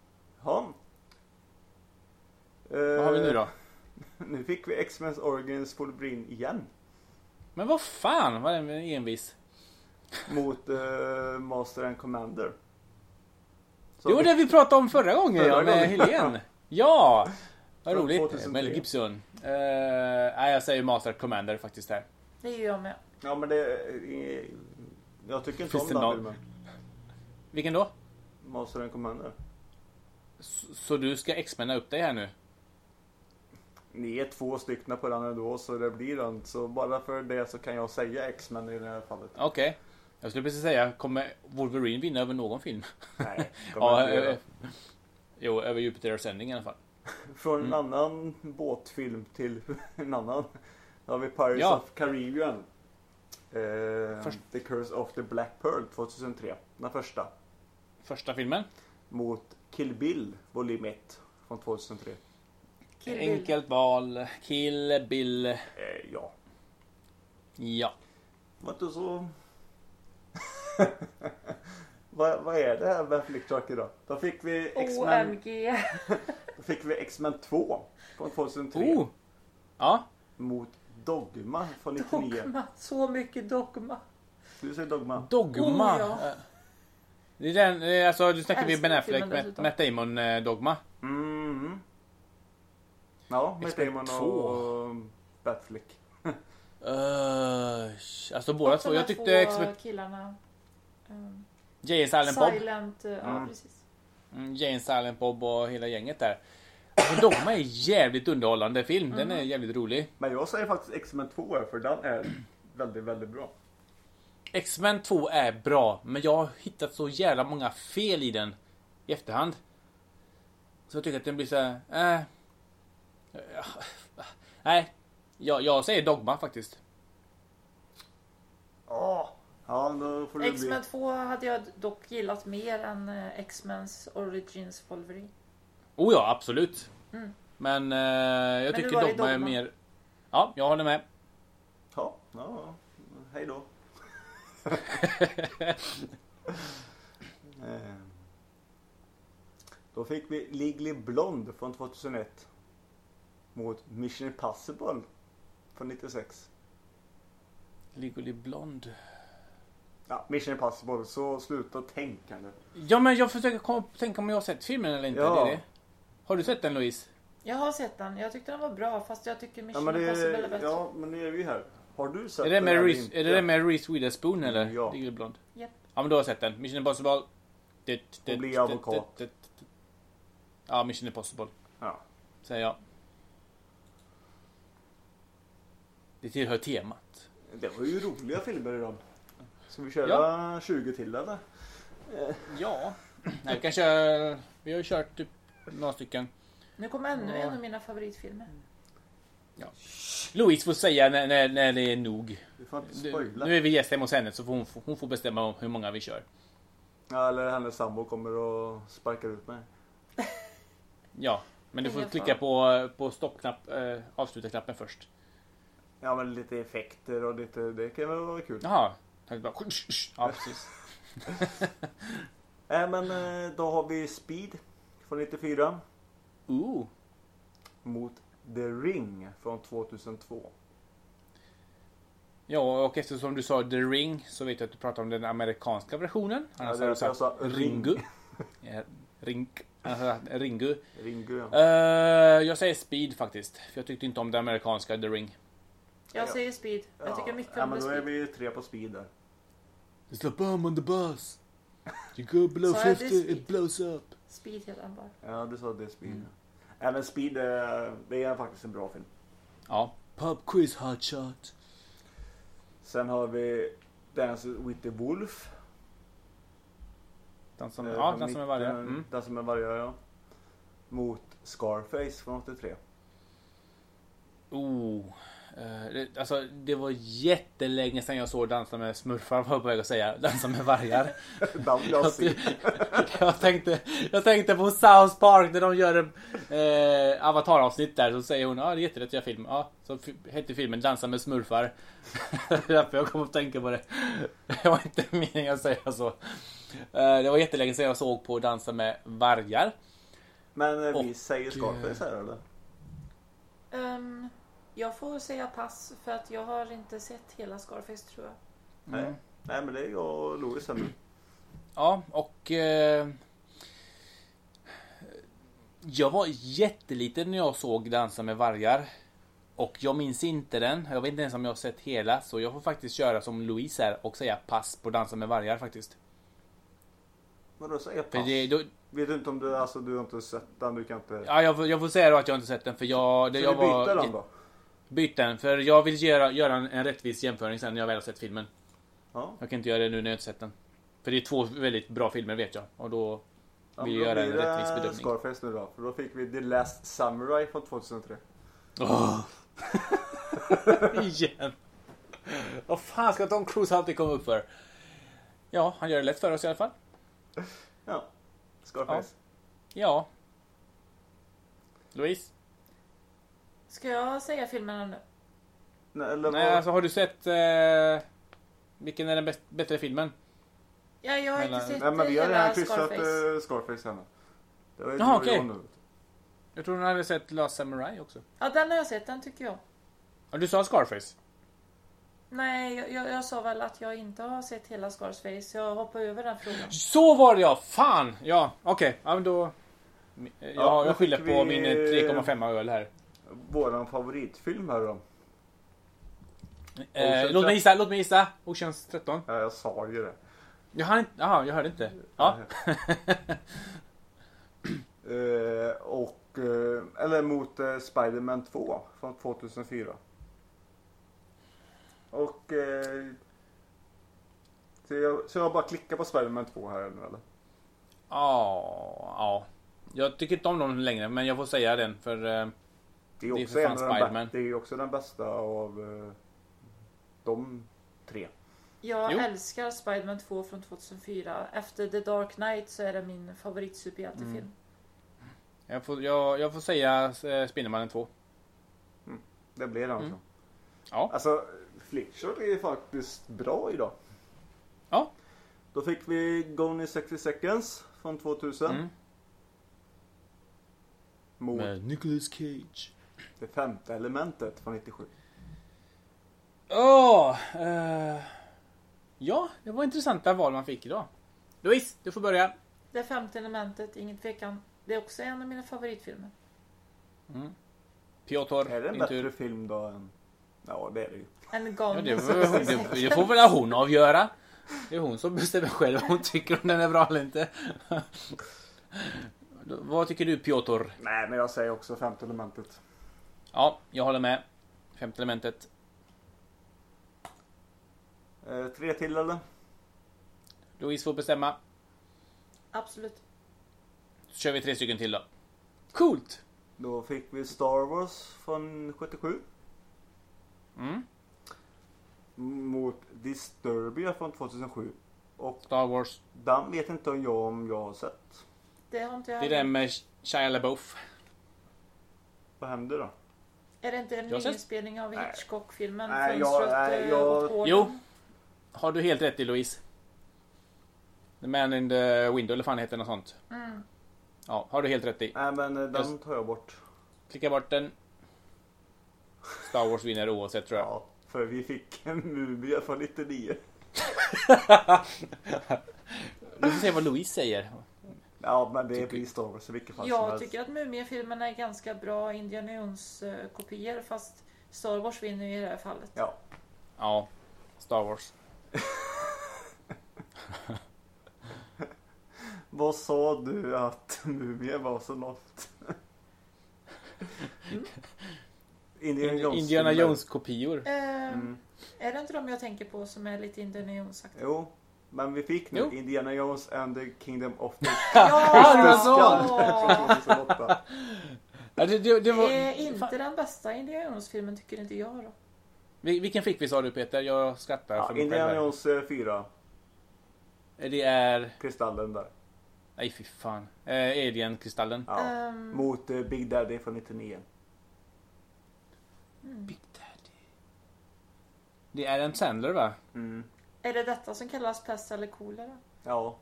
Speaker 1: Vad har vi nu då?
Speaker 2: Nu fick vi X-Men Origins Wolverine igen.
Speaker 1: Men vad fan, vad är den envis?
Speaker 2: Mot eh, Master and Commander. Så
Speaker 1: Det var det vi pratade om förra gången
Speaker 2: Förra
Speaker 1: ja, med
Speaker 2: gången.
Speaker 1: Helene. Ja! Vad roligt.
Speaker 2: 2003.
Speaker 1: Mel Gibson. Uh, nej, jag säger Master Commander faktiskt här.
Speaker 3: Det gör jag med.
Speaker 2: Ja men det... eh, Jag tycker inte
Speaker 1: Finns
Speaker 2: om den
Speaker 1: någon-
Speaker 2: filmen.
Speaker 1: Vilken då?
Speaker 2: Master and Commander.
Speaker 1: Så, så du ska X-mena upp dig här nu?
Speaker 2: Ni är två stycken på den ändå så det blir den. Så bara för det så kan jag säga X-Men i det här fallet.
Speaker 1: Okej. Jag skulle precis säga, kommer Wolverine vinna över någon film?
Speaker 2: Nej, kommer
Speaker 1: Ja,
Speaker 2: inte göra.
Speaker 1: eh, jo, över Jupiter Ascending i alla fall.
Speaker 2: Från en
Speaker 1: mm.
Speaker 2: annan båtfilm till en annan. Då har vi Pirates
Speaker 1: Ja.
Speaker 2: of Caribbean. Eh,
Speaker 1: Först-
Speaker 2: The Curse of the Black Pearl 2003. Den första.
Speaker 1: Första filmen.
Speaker 2: Mot Kill Bill volym 1 från 2003.
Speaker 3: Kill Bill.
Speaker 1: Enkelt val. Kill Bill.
Speaker 2: Eh, ja,
Speaker 1: Ja.
Speaker 2: var inte så... vad, vad är det här med Flick Truck idag? Då fick vi X-Men
Speaker 3: OMG.
Speaker 2: Då fick vi X-Men 2 från 2003
Speaker 1: Oh! Ja.
Speaker 2: mot Dogma från 99.
Speaker 3: Dogma. Så mycket dogma.
Speaker 2: Du säger Dogma.
Speaker 1: Dogma.
Speaker 3: Oh, ja.
Speaker 1: Eh, Det är den, alltså du snackar vi Ben Affleck, Matt. Matt Damon eh, Dogma.
Speaker 2: Mm. Ja, med
Speaker 1: X-Men
Speaker 2: Damon
Speaker 1: 2.
Speaker 2: och Batflick.
Speaker 1: Uh, alltså båda två. Jag tyckte
Speaker 3: två
Speaker 1: X-Men...
Speaker 3: killarna. Um,
Speaker 1: Jane Silent Bob.
Speaker 3: Silent. eh, Ja,
Speaker 2: Mm.
Speaker 3: precis.
Speaker 1: Mm, Jane Silent Bob och hela gänget där. Alltså, Dogma är jävligt underhållande film. Den
Speaker 3: Mm.
Speaker 1: är jävligt rolig.
Speaker 2: Men jag säger faktiskt X-Men 2 här, för den är väldigt, väldigt bra.
Speaker 1: X-Men 2 är bra, men jag har hittat så jävla många fel i den i efterhand. Så jag tycker att den blir så här, äh, Nej, jag, jag säger Dogma faktiskt.
Speaker 2: Åh! Ja, då får det
Speaker 3: X-Men
Speaker 2: bli...
Speaker 3: 2 hade jag dock gillat mer än eh, X-Men's Origins Wolverine.
Speaker 1: Oh ja, absolut.
Speaker 3: Mm.
Speaker 1: Men eh, jag
Speaker 3: Men
Speaker 1: tycker
Speaker 3: i
Speaker 1: Dogma är
Speaker 3: Dogma?
Speaker 1: mer... Ja, jag håller med.
Speaker 2: Ja, ja. Hej då. Eh. Då fick vi Legally Blonde från 2001. Mot Mission Impossible från 96.
Speaker 1: Legally Blonde.
Speaker 2: Ja, Mission Impossible, så sluta tänka nu.
Speaker 1: Ja, men jag försöker tänka om jag har sett filmen eller inte.
Speaker 2: Ja.
Speaker 1: Det är det. Har du sett den Louise?
Speaker 3: Jag har sett den. Jag tyckte den var bra fast jag tycker
Speaker 2: Ja
Speaker 3: Mission
Speaker 2: det
Speaker 3: Impossible är
Speaker 2: är,
Speaker 3: bättre.
Speaker 2: ja, men nu är vi här. Har du sett
Speaker 1: Är det
Speaker 2: den
Speaker 1: med Reese,
Speaker 2: inte?
Speaker 1: är det det med Reese Witherspoon eller?
Speaker 2: Ja.
Speaker 3: Japp.
Speaker 1: Ja, men då har sett den. Mission Impossible. Det, det,
Speaker 2: Och bli
Speaker 1: det-
Speaker 2: advokat.
Speaker 1: det- det- det- Ja, Mission Impossible.
Speaker 2: Ja.
Speaker 1: Säger jag. Det tillhör temat.
Speaker 2: Det var ju roliga filmer idag. Ska vi köra
Speaker 1: Ja.
Speaker 2: 20 till eller?
Speaker 1: Ja. Nej, vi kan köra... Vi har ju kört typ några stycken.
Speaker 3: Nu kommer ännu
Speaker 1: Ja.
Speaker 3: en av mina favoritfilmer.
Speaker 1: Louise får säga när, när, när det är nog.
Speaker 2: Vi får inte
Speaker 1: Nu, nu är vi gäst hemma hos henne så får hon, hon får bestämma om hur många vi kör.
Speaker 2: Ja, eller hennes sambo kommer och sparkar ut mig.
Speaker 1: Ja, men du får klicka på, på stoppknapp, äh, avsluta-knappen först.
Speaker 2: Ja men lite effekter och lite, det kan väl vara kul.
Speaker 1: Jaha. Tack bara. Ja, precis.
Speaker 2: Nej men eh, då har vi Speed från 94
Speaker 1: Ooh.
Speaker 2: mot The Ring från 2002.
Speaker 1: Ja, och eftersom du sa The Ring så vet jag att du pratar om den amerikanska versionen.
Speaker 2: Ja,
Speaker 1: Annars
Speaker 2: det
Speaker 1: du
Speaker 2: därför jag sa
Speaker 1: Ringu.
Speaker 2: Ring.
Speaker 1: Ja, Ringu.
Speaker 2: Ringu ja.
Speaker 1: Eh, jag säger Speed faktiskt. För jag tyckte inte om det amerikanska The Ring.
Speaker 3: Jag
Speaker 2: Ja.
Speaker 3: säger Speed. Jag tycker mycket
Speaker 2: ja,
Speaker 3: om
Speaker 2: men då är vi tre på Speed där.
Speaker 1: It's a bomb on the bus. You go below
Speaker 3: Sa jag det
Speaker 1: 50,
Speaker 3: Speed?
Speaker 1: it blows up.
Speaker 3: Speed heter den bara.
Speaker 2: Ja du sa det Speed.
Speaker 1: Mm.
Speaker 2: Även Speed eh, det är faktiskt en bra film.
Speaker 1: Ja. Pub quiz hot shot.
Speaker 2: Sen har vi Dance with the Wolf.
Speaker 1: Den som,
Speaker 2: eh,
Speaker 1: ja,
Speaker 2: från
Speaker 1: den som är varje.
Speaker 2: 19
Speaker 1: Mm.
Speaker 2: Den som är varje ja. Mot Scarface från 83.
Speaker 1: Oh. Eh, det, alltså det var jättelänge sedan jag såg Dansa med smurfar var jag på väg att säga. Dansa med vargar.
Speaker 2: Jag
Speaker 1: Jag, tänkte, jag tänkte på South Park när de gör en eh, avataravsnitt där. Så säger hon ja det är jättelätt att göra film. Ja, så hette filmen Dansa med smurfar. Därför jag kom att tänka på det. Det var inte meningen att säga så. Eh, det var jättelänge sedan jag såg på Dansa med vargar.
Speaker 2: Men eh, vi
Speaker 1: Och,
Speaker 2: säger Scarface här eller?
Speaker 3: Ehm, jag får säga pass för att jag har inte sett hela Scarface tror jag.
Speaker 2: Nej. Nej men det är jag och Louis här nu.
Speaker 1: Ja, och... Eh, jag var jätteliten när jag såg Dansa med vargar. Och jag minns inte den. Jag vet inte ens om jag har sett hela. Så jag får faktiskt köra som Louise här och säga pass på Dansa med vargar faktiskt.
Speaker 2: Vadå säger
Speaker 1: För
Speaker 2: pass?
Speaker 1: det, då,
Speaker 2: Vet du inte om du, alltså du har inte sett den, du kan inte...
Speaker 1: ja, jag, får- jag får säga då att jag inte sett den för jag... Det,
Speaker 2: Ska
Speaker 1: jag
Speaker 2: vi byta
Speaker 1: var,
Speaker 2: den då?
Speaker 1: Byt den, för jag vill göra, göra en, en rättvis jämföring sen när jag väl har sett filmen.
Speaker 2: Ja.
Speaker 1: Jag kan inte göra det nu när jag inte sett den. För det är två väldigt bra filmer vet jag. Och då
Speaker 2: Ja,
Speaker 1: vill jag
Speaker 2: då
Speaker 1: göra en rättvis bedömning.
Speaker 2: Scarface nu då. För då fick vi The Last Samurai från 2003.
Speaker 1: Åh. Igen. Vad fan ska Tom Cruise alltid komma upp för? Ja, han gör det lätt för oss i alla fall.
Speaker 2: Ja. Scarface.
Speaker 1: Ja. Louise?
Speaker 3: Ska jag säga filmerna nu?
Speaker 2: Nej, eller
Speaker 1: Nej,
Speaker 2: vad-
Speaker 1: alltså har du sett... Eh, vilken är den bäst, bättre filmen?
Speaker 3: Ja, jag har inte
Speaker 1: Mellan-
Speaker 3: sett
Speaker 2: Nej men vi har
Speaker 3: hela
Speaker 2: redan kryssat
Speaker 3: Scarface.
Speaker 2: eh, Scarface henne. Det var ju
Speaker 1: Jaha, okej.
Speaker 2: jag
Speaker 1: tror du hade sett Last Samurai också.
Speaker 3: Ja, den har jag sett, den tycker jag.
Speaker 1: Ja, du sa Scarface?
Speaker 3: Nej, jag, jag, jag sa väl att jag inte har sett hela Scarface. Jag hoppar över den frågan.
Speaker 1: Så var det ja! Fan! Ja, okej. Ja, men då... Ja,
Speaker 2: Ja, då
Speaker 1: jag skyller
Speaker 2: fick
Speaker 1: på
Speaker 2: vi-
Speaker 1: min eh, 3,5 öl här.
Speaker 2: Våran favoritfilm här då.
Speaker 1: Eh, låt mig gissa, låt mig gissa. Oceans 13.
Speaker 2: Ja, jag sa ju det.
Speaker 1: Jag hann inte... Jaha, jag hörde inte. Ja.
Speaker 2: Eh, och, eh, eller mot eh, Spider-Man 2 från 2004. Och eh, så, jag, så jag bara klickar på Spider-Man 2 här nu eller?
Speaker 1: Ja, ja. Jag tycker inte om dem längre, men jag får säga den för...
Speaker 2: Det är,
Speaker 1: Det är
Speaker 2: också en av den det är också den bästa av eh, de tre.
Speaker 3: Jag
Speaker 1: Jo.
Speaker 3: älskar Spiderman 2 från 2004. Efter The Dark Knight så är det min favoritsuperhjältefilm.
Speaker 1: Mm. jag, får, jag, jag får säga eh, Spindelmannen 2.
Speaker 2: Det blir den alltså.
Speaker 1: Mm. Ja.
Speaker 2: Alltså Flickshot är faktiskt bra idag.
Speaker 1: Ja.
Speaker 2: Då fick vi Gone in 60 seconds från 2000.
Speaker 1: Mm. Med Nicolas Cage.
Speaker 2: Det femte elementet från 97.
Speaker 1: Åh! eh, ja, det var intressanta val man fick idag. Louise, du får börja.
Speaker 3: Det femte elementet, ingen tvekan. Det är också en av mina favoritfilmer.
Speaker 1: Mm. Piotr,
Speaker 2: Är det en
Speaker 1: din
Speaker 2: bättre
Speaker 1: tur.
Speaker 2: film då än... Ja det är det ju.
Speaker 3: En Gone
Speaker 1: Ja, det, får-
Speaker 3: 66.
Speaker 1: det, det får väl hon avgöra. Det är hon som bestämmer själv om hon tycker om den är bra eller inte. Vad tycker du Piotr?
Speaker 2: Nej men jag säger också femte elementet.
Speaker 1: Ja, jag håller med. Femte elementet.
Speaker 2: Eh, tre till eller?
Speaker 1: Louise får bestämma.
Speaker 3: Absolut.
Speaker 1: Så kör vi tre stycken till då. Coolt!
Speaker 2: Då fick vi Star Wars från 77.
Speaker 1: Mm.
Speaker 2: Mot Disturbia från 2007. Och
Speaker 1: Star Wars.
Speaker 2: den vet inte jag om jag har sett.
Speaker 3: Det har inte jag
Speaker 1: Det är den med Shia LaBeouf.
Speaker 2: Vad händer då?
Speaker 3: Är det inte en
Speaker 1: Jag
Speaker 3: nyinspelning av. Hitchcock-filmen?
Speaker 2: Nej, jag- nej,
Speaker 3: eh,
Speaker 2: jag-?
Speaker 1: Jo. Har du helt rätt i Louise? The Man in the Window eller fan heter något sånt.
Speaker 3: Mm.
Speaker 1: Ja, har du helt rätt i.
Speaker 2: Nej men eh, den
Speaker 1: Jag-
Speaker 2: tar jag bort.
Speaker 1: Klicka bort den. Star Wars vinner oavsett tror jag.
Speaker 2: Ja, för vi fick en mumie från 99.
Speaker 1: Vi får se vad Louise säger.
Speaker 2: Ja men det blir i vilket fall som
Speaker 3: Jag
Speaker 2: helst.
Speaker 3: tycker att Mumien-filmerna är ganska bra Indiana Jones-kopior fast Star Wars vinner ju i det här fallet.
Speaker 2: Ja.
Speaker 1: Ja, Star Wars.
Speaker 2: Vad sa du att mumien var så långt? Indiana Jones.
Speaker 1: Indiana Jones kopior.
Speaker 3: Eh,
Speaker 2: Mm.
Speaker 3: Är det inte de jag tänker på som är lite Indiana Jones-aktiga?
Speaker 2: Jo. Men vi fick nu
Speaker 1: Jo.
Speaker 2: Indiana Jones and the Kingdom of the
Speaker 3: Ja!
Speaker 1: det var så.
Speaker 2: från 2008.
Speaker 1: Ja, det, det, det var...
Speaker 3: Det är inte den bästa Indiana Jones-filmen tycker inte jag då.
Speaker 1: Vil- Vilken fick vi sa du Peter? Jag skrattar
Speaker 2: Ja,
Speaker 1: för mig.
Speaker 2: Indiana. Jones eh, 4.
Speaker 1: Det är...
Speaker 2: Kristallen där.
Speaker 1: Nej fy fan. Eh, Alien-kristallen.
Speaker 2: Ja.
Speaker 3: Ehm,
Speaker 2: Mot eh, Big Daddy från 99.
Speaker 1: Big Daddy. Det är en Sandler va?
Speaker 2: Mm.
Speaker 3: Är det detta som kallas pest eller kolera?
Speaker 2: Ja.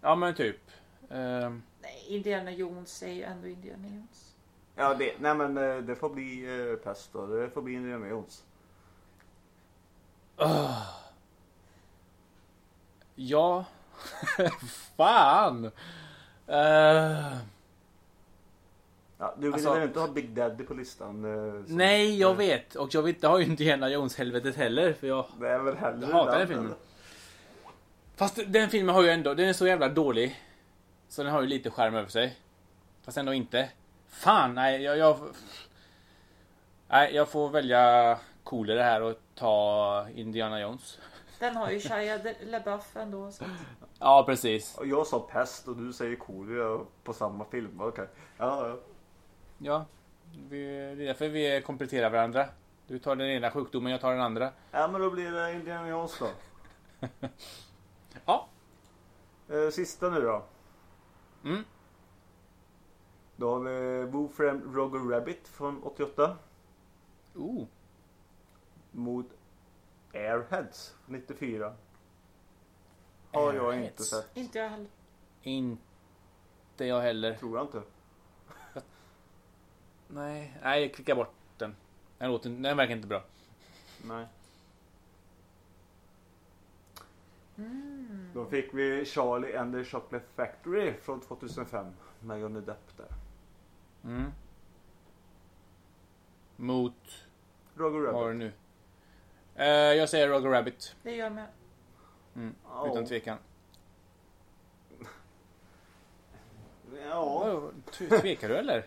Speaker 1: Ja men typ. Ehm,
Speaker 3: Nej, Indiana Jones är ju ändå Indiana Jones.
Speaker 2: Ja, det, nej men eh, det får bli eh, pest då. Det får bli Indiana Jones.
Speaker 1: ja. Fan. Eh,
Speaker 2: Ja, du vill
Speaker 1: Alltså-
Speaker 2: väl inte ha Big Daddy på listan? eh, som-
Speaker 1: Nej, jag vet. Och jag vill inte ha ju Indiana Jones-helvetet heller. För jag
Speaker 2: Det är väl hellre
Speaker 1: Jag hatar
Speaker 2: den,
Speaker 1: den filmen.
Speaker 2: eller?
Speaker 1: Fast den filmen har ju ändå, den är så jävla dålig. Så den har ju lite skärm över sig. Fast ändå inte. Fan, nej jag, jag... Nej, jag får välja coolare här och ta Indiana Jones.
Speaker 3: Den har ju Shia LaBeouf ändå. Så.
Speaker 1: Ja, precis.
Speaker 2: Jag sa pest och du säger Coolio på samma film. Okej. Ja, ja.
Speaker 1: Ja, vi, det är därför vi kompletterar varandra. Du tar den ena sjukdomen, jag tar den andra.
Speaker 2: ja, men då blir det Indiana Jones då.
Speaker 1: Ja.
Speaker 2: Eh, Sista nu då.
Speaker 1: Mm.
Speaker 2: Då har vi Wolfram Roger Rabbit från 88
Speaker 1: Oh.
Speaker 2: mot Airheads 94. Har jag inte
Speaker 1: Airheads.
Speaker 2: sett.
Speaker 3: Inte jag heller.
Speaker 1: Inte jag heller.
Speaker 2: Tror jag inte.
Speaker 1: Nej, nej, klicka bort den. Den, låter, den verkar inte bra.
Speaker 2: Nej.
Speaker 3: Mm.
Speaker 2: Då fick vi Charlie and the Chocolate Factory från 2005 med Johnny Depp där.
Speaker 1: Mm. Mot,
Speaker 2: Roger
Speaker 1: vad
Speaker 2: Rabbit.
Speaker 1: nu? Eh, jag säger Roger Rabbit.
Speaker 3: Det gör jag med.
Speaker 1: Mm,
Speaker 2: Ja.
Speaker 1: Utan tvekan.
Speaker 2: Ja.
Speaker 1: Tvekar du eller?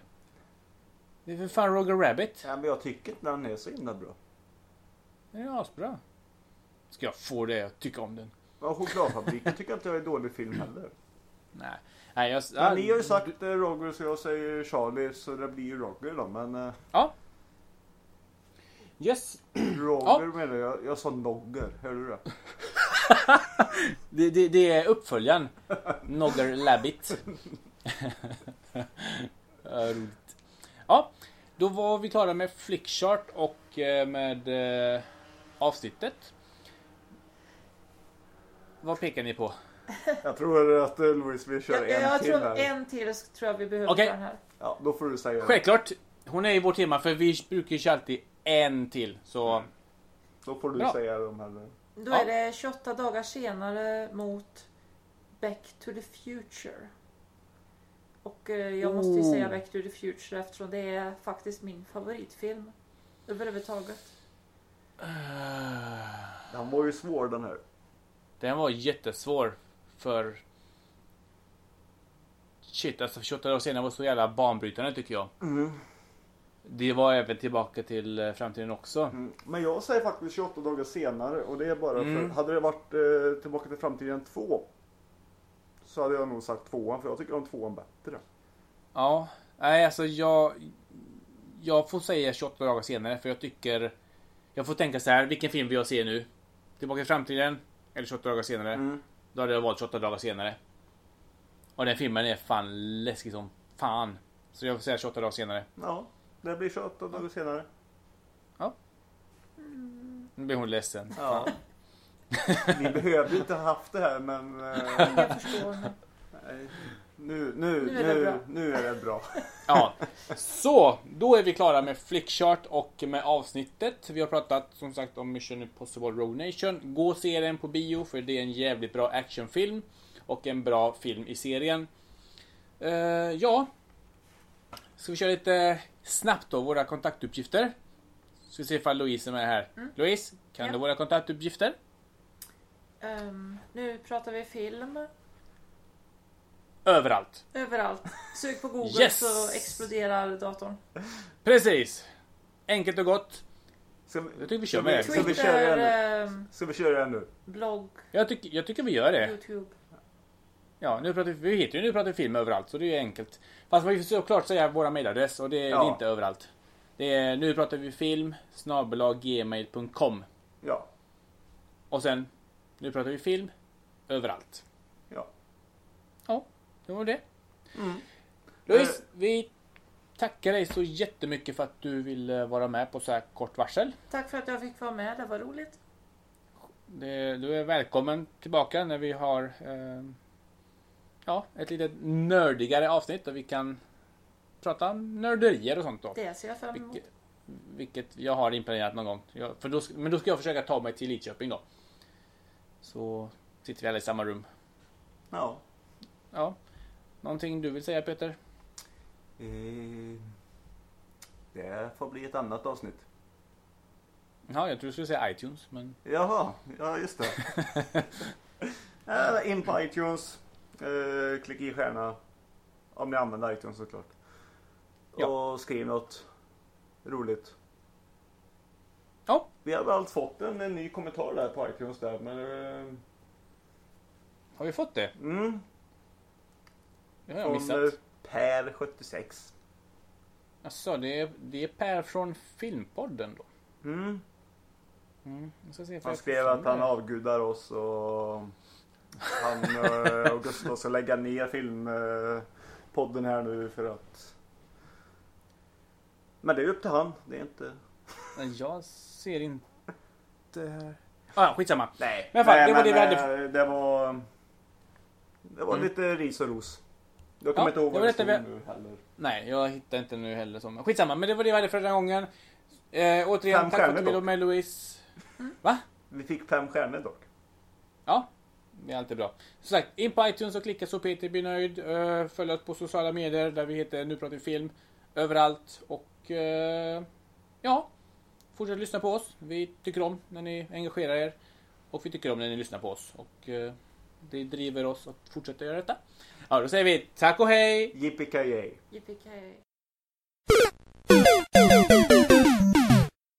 Speaker 1: Det är för fan Roger Rabbit.
Speaker 2: ja, men jag tycker inte den är så himla bra.
Speaker 1: Den är asbra. Ska jag få det att tycka om den?
Speaker 2: Ja, Chokladfabriken tycker jag inte är dålig film heller.
Speaker 1: Nej. Nej jag,
Speaker 2: Men ni har ju sagt eh, Roger så jag säger Charlie så det blir ju Roger då. Men eh,
Speaker 1: Ja. Yes.
Speaker 2: Roger menar jag. Jag sa Nogger. Hörde du det?
Speaker 1: Det, det, det är uppföljaren. Nogger Labbit. Ja, roligt. Ja, då var vi klara med Flickchart och eh, med eh, avsnittet. Vad pekar ni på?
Speaker 2: Jag tror att eh, Louise vill köra
Speaker 3: Jag,
Speaker 2: en
Speaker 3: jag
Speaker 2: till
Speaker 3: tror
Speaker 2: här.
Speaker 3: en till tror jag vi behöver för den här.
Speaker 2: Ja, då får du säga.
Speaker 1: Självklart, hon är i vårt tema för vi brukar ju köra alltid en till. Så
Speaker 2: Då får du
Speaker 1: Bra.
Speaker 2: säga de här.
Speaker 3: Då
Speaker 1: Ja.
Speaker 3: är det 28 dagar senare mot Back to the Future. Och eh, jag måste ju
Speaker 1: Oh.
Speaker 3: säga Back to the Future eftersom det är faktiskt min favoritfilm. Överhuvudtaget.
Speaker 2: Den var ju svår den här.
Speaker 1: den var jättesvår för... Shit, alltså 28 dagar senare var så jävla banbrytande tycker jag. Det var även tillbaka till eh, framtiden också.
Speaker 2: Mm. Men jag säger faktiskt 28 dagar senare och det är bara
Speaker 1: Mm.
Speaker 2: för hade det varit eh, Tillbaka till framtiden 2 så hade jag nog sagt tvåan för jag tycker om tvåan bättre.
Speaker 1: Ja, nej alltså jag... Jag får säga 28 dagar senare för jag tycker... Jag får tänka så här, vilken film vill jag se nu? Tillbaka till framtiden eller 28 dagar senare?
Speaker 2: Mm.
Speaker 1: Då hade jag valt 28 dagar senare. Och den filmen är fan läskig som fan. Så jag får säga 28 dagar senare.
Speaker 2: Ja, det blir 28 dagar senare.
Speaker 1: Nu blir hon ledsen.
Speaker 2: Ja. Vi behövde inte ha haft det här men eh,
Speaker 3: Jag förstår.
Speaker 2: Nej. nu, nu,
Speaker 3: Nu är det
Speaker 2: nu,
Speaker 3: bra.
Speaker 2: nu är det bra.
Speaker 1: Ja, så då är vi klara med Flickchart och med avsnittet. Vi har pratat som sagt om Mission Impossible Rogue Nation. Gå och se den på bio för det är en jävligt bra actionfilm och en bra film i serien. Eh, ja, ska vi köra lite snabbt då våra kontaktuppgifter? Ska vi se ifall Louise är med här. Louise, kan
Speaker 3: Ja.
Speaker 1: du våra kontaktuppgifter?
Speaker 3: Ehm, nu pratar vi film.
Speaker 1: Överallt.
Speaker 3: Överallt. Sök på Google
Speaker 1: Yes!
Speaker 3: så exploderar datorn.
Speaker 1: Precis. Enkelt och gott.
Speaker 2: Ska vi,
Speaker 1: Jag tycker vi kör med det.
Speaker 2: Ska vi
Speaker 3: Twitter,
Speaker 2: köra den nu?
Speaker 3: ehm,
Speaker 2: Ska vi köra den nu?
Speaker 3: blogg,
Speaker 1: Jag, tycker- jag tycker vi gör det.
Speaker 3: Youtube.
Speaker 1: Ja, nu pratar vi, vi heter ju Nu pratar vi film överallt, så det är ju enkelt. Fast man får såklart säga våra mailadress och det, det
Speaker 2: Ja.
Speaker 1: är inte överallt. Det är, nu pratar vi film gmail.com
Speaker 2: Ja.
Speaker 1: och sen nu pratar vi film överallt.
Speaker 2: Ja.
Speaker 1: Ja, det var det.
Speaker 2: Mm.
Speaker 1: Louise, vi tackar dig så jättemycket för att du ville vara med på så här kort varsel.
Speaker 3: Tack för att jag fick vara med, det var roligt.
Speaker 1: Det, du är välkommen tillbaka när vi har eh, ja, ett lite nördigare avsnitt där vi kan prata nörderier och sånt då.
Speaker 3: Det ser jag fram emot.
Speaker 1: Vilket, vilket jag har inplanerat någon gång. Jag, för då, men då ska jag försöka ta mig till Lidköping då. Så sitter vi alla i samma rum.
Speaker 2: Ja.
Speaker 1: Ja. Någonting du vill säga Peter?
Speaker 2: Eh, det får bli ett annat avsnitt.
Speaker 1: Ja, jag tror du skulle säga iTunes, men
Speaker 2: Jaha, ja just det. In på iTunes. Eh, klicka i stjärna. Om ni använder iTunes såklart.
Speaker 1: Ja.
Speaker 2: Och skriv något roligt.
Speaker 1: Ja,
Speaker 2: Vi har väl allt fått en, en ny kommentar där på iTunes där men... eh,
Speaker 1: har vi fått det?
Speaker 2: Mm,
Speaker 1: Det har jag
Speaker 2: från
Speaker 1: missat.
Speaker 2: eh, Per76.
Speaker 1: Jaså, det är, det är Per från Filmpodden då?
Speaker 2: Mm.
Speaker 1: Mm, jag ska se ifall
Speaker 2: Han
Speaker 1: jag
Speaker 2: skrev att han avgudar oss och han eh, och Gustav ska lägga ner filmpodden här nu för att Men det är upp till han, det är inte
Speaker 1: Men jag ser inte här. Ah, ja, skitsamma.
Speaker 2: Nej,
Speaker 1: Men fan,
Speaker 2: Nej,
Speaker 1: det var det vi
Speaker 2: men,
Speaker 1: hade-
Speaker 2: eh, Det var Det var
Speaker 1: Mm.
Speaker 2: lite ris och ros Jag kommer
Speaker 1: Ja,
Speaker 2: inte ihåg vad det stod
Speaker 1: vi-
Speaker 2: nu heller
Speaker 1: Nej, jag hittar inte nu heller. Som... Skitsamma, men det var det vi hade för den här gången. Eh, återigen,
Speaker 2: Fem
Speaker 1: tack för att du ville vara med Louise.
Speaker 2: Vi fick fem stjärnor dock
Speaker 1: Ja, det är alltid bra. Som sagt, in på iTunes och klicka så Peter blir nöjd. Eh, följ oss på sociala medier där vi heter Nu pratar vi film. Överallt. Och eh, ja, fortsätt lyssna på oss. Vi tycker om när ni engagerar er. Och vi tycker om när ni lyssnar på oss. Och eh, det driver oss att fortsätta göra detta. Ja, då säger vi tack och hej!
Speaker 2: Yippee-ki-yay
Speaker 3: Yippee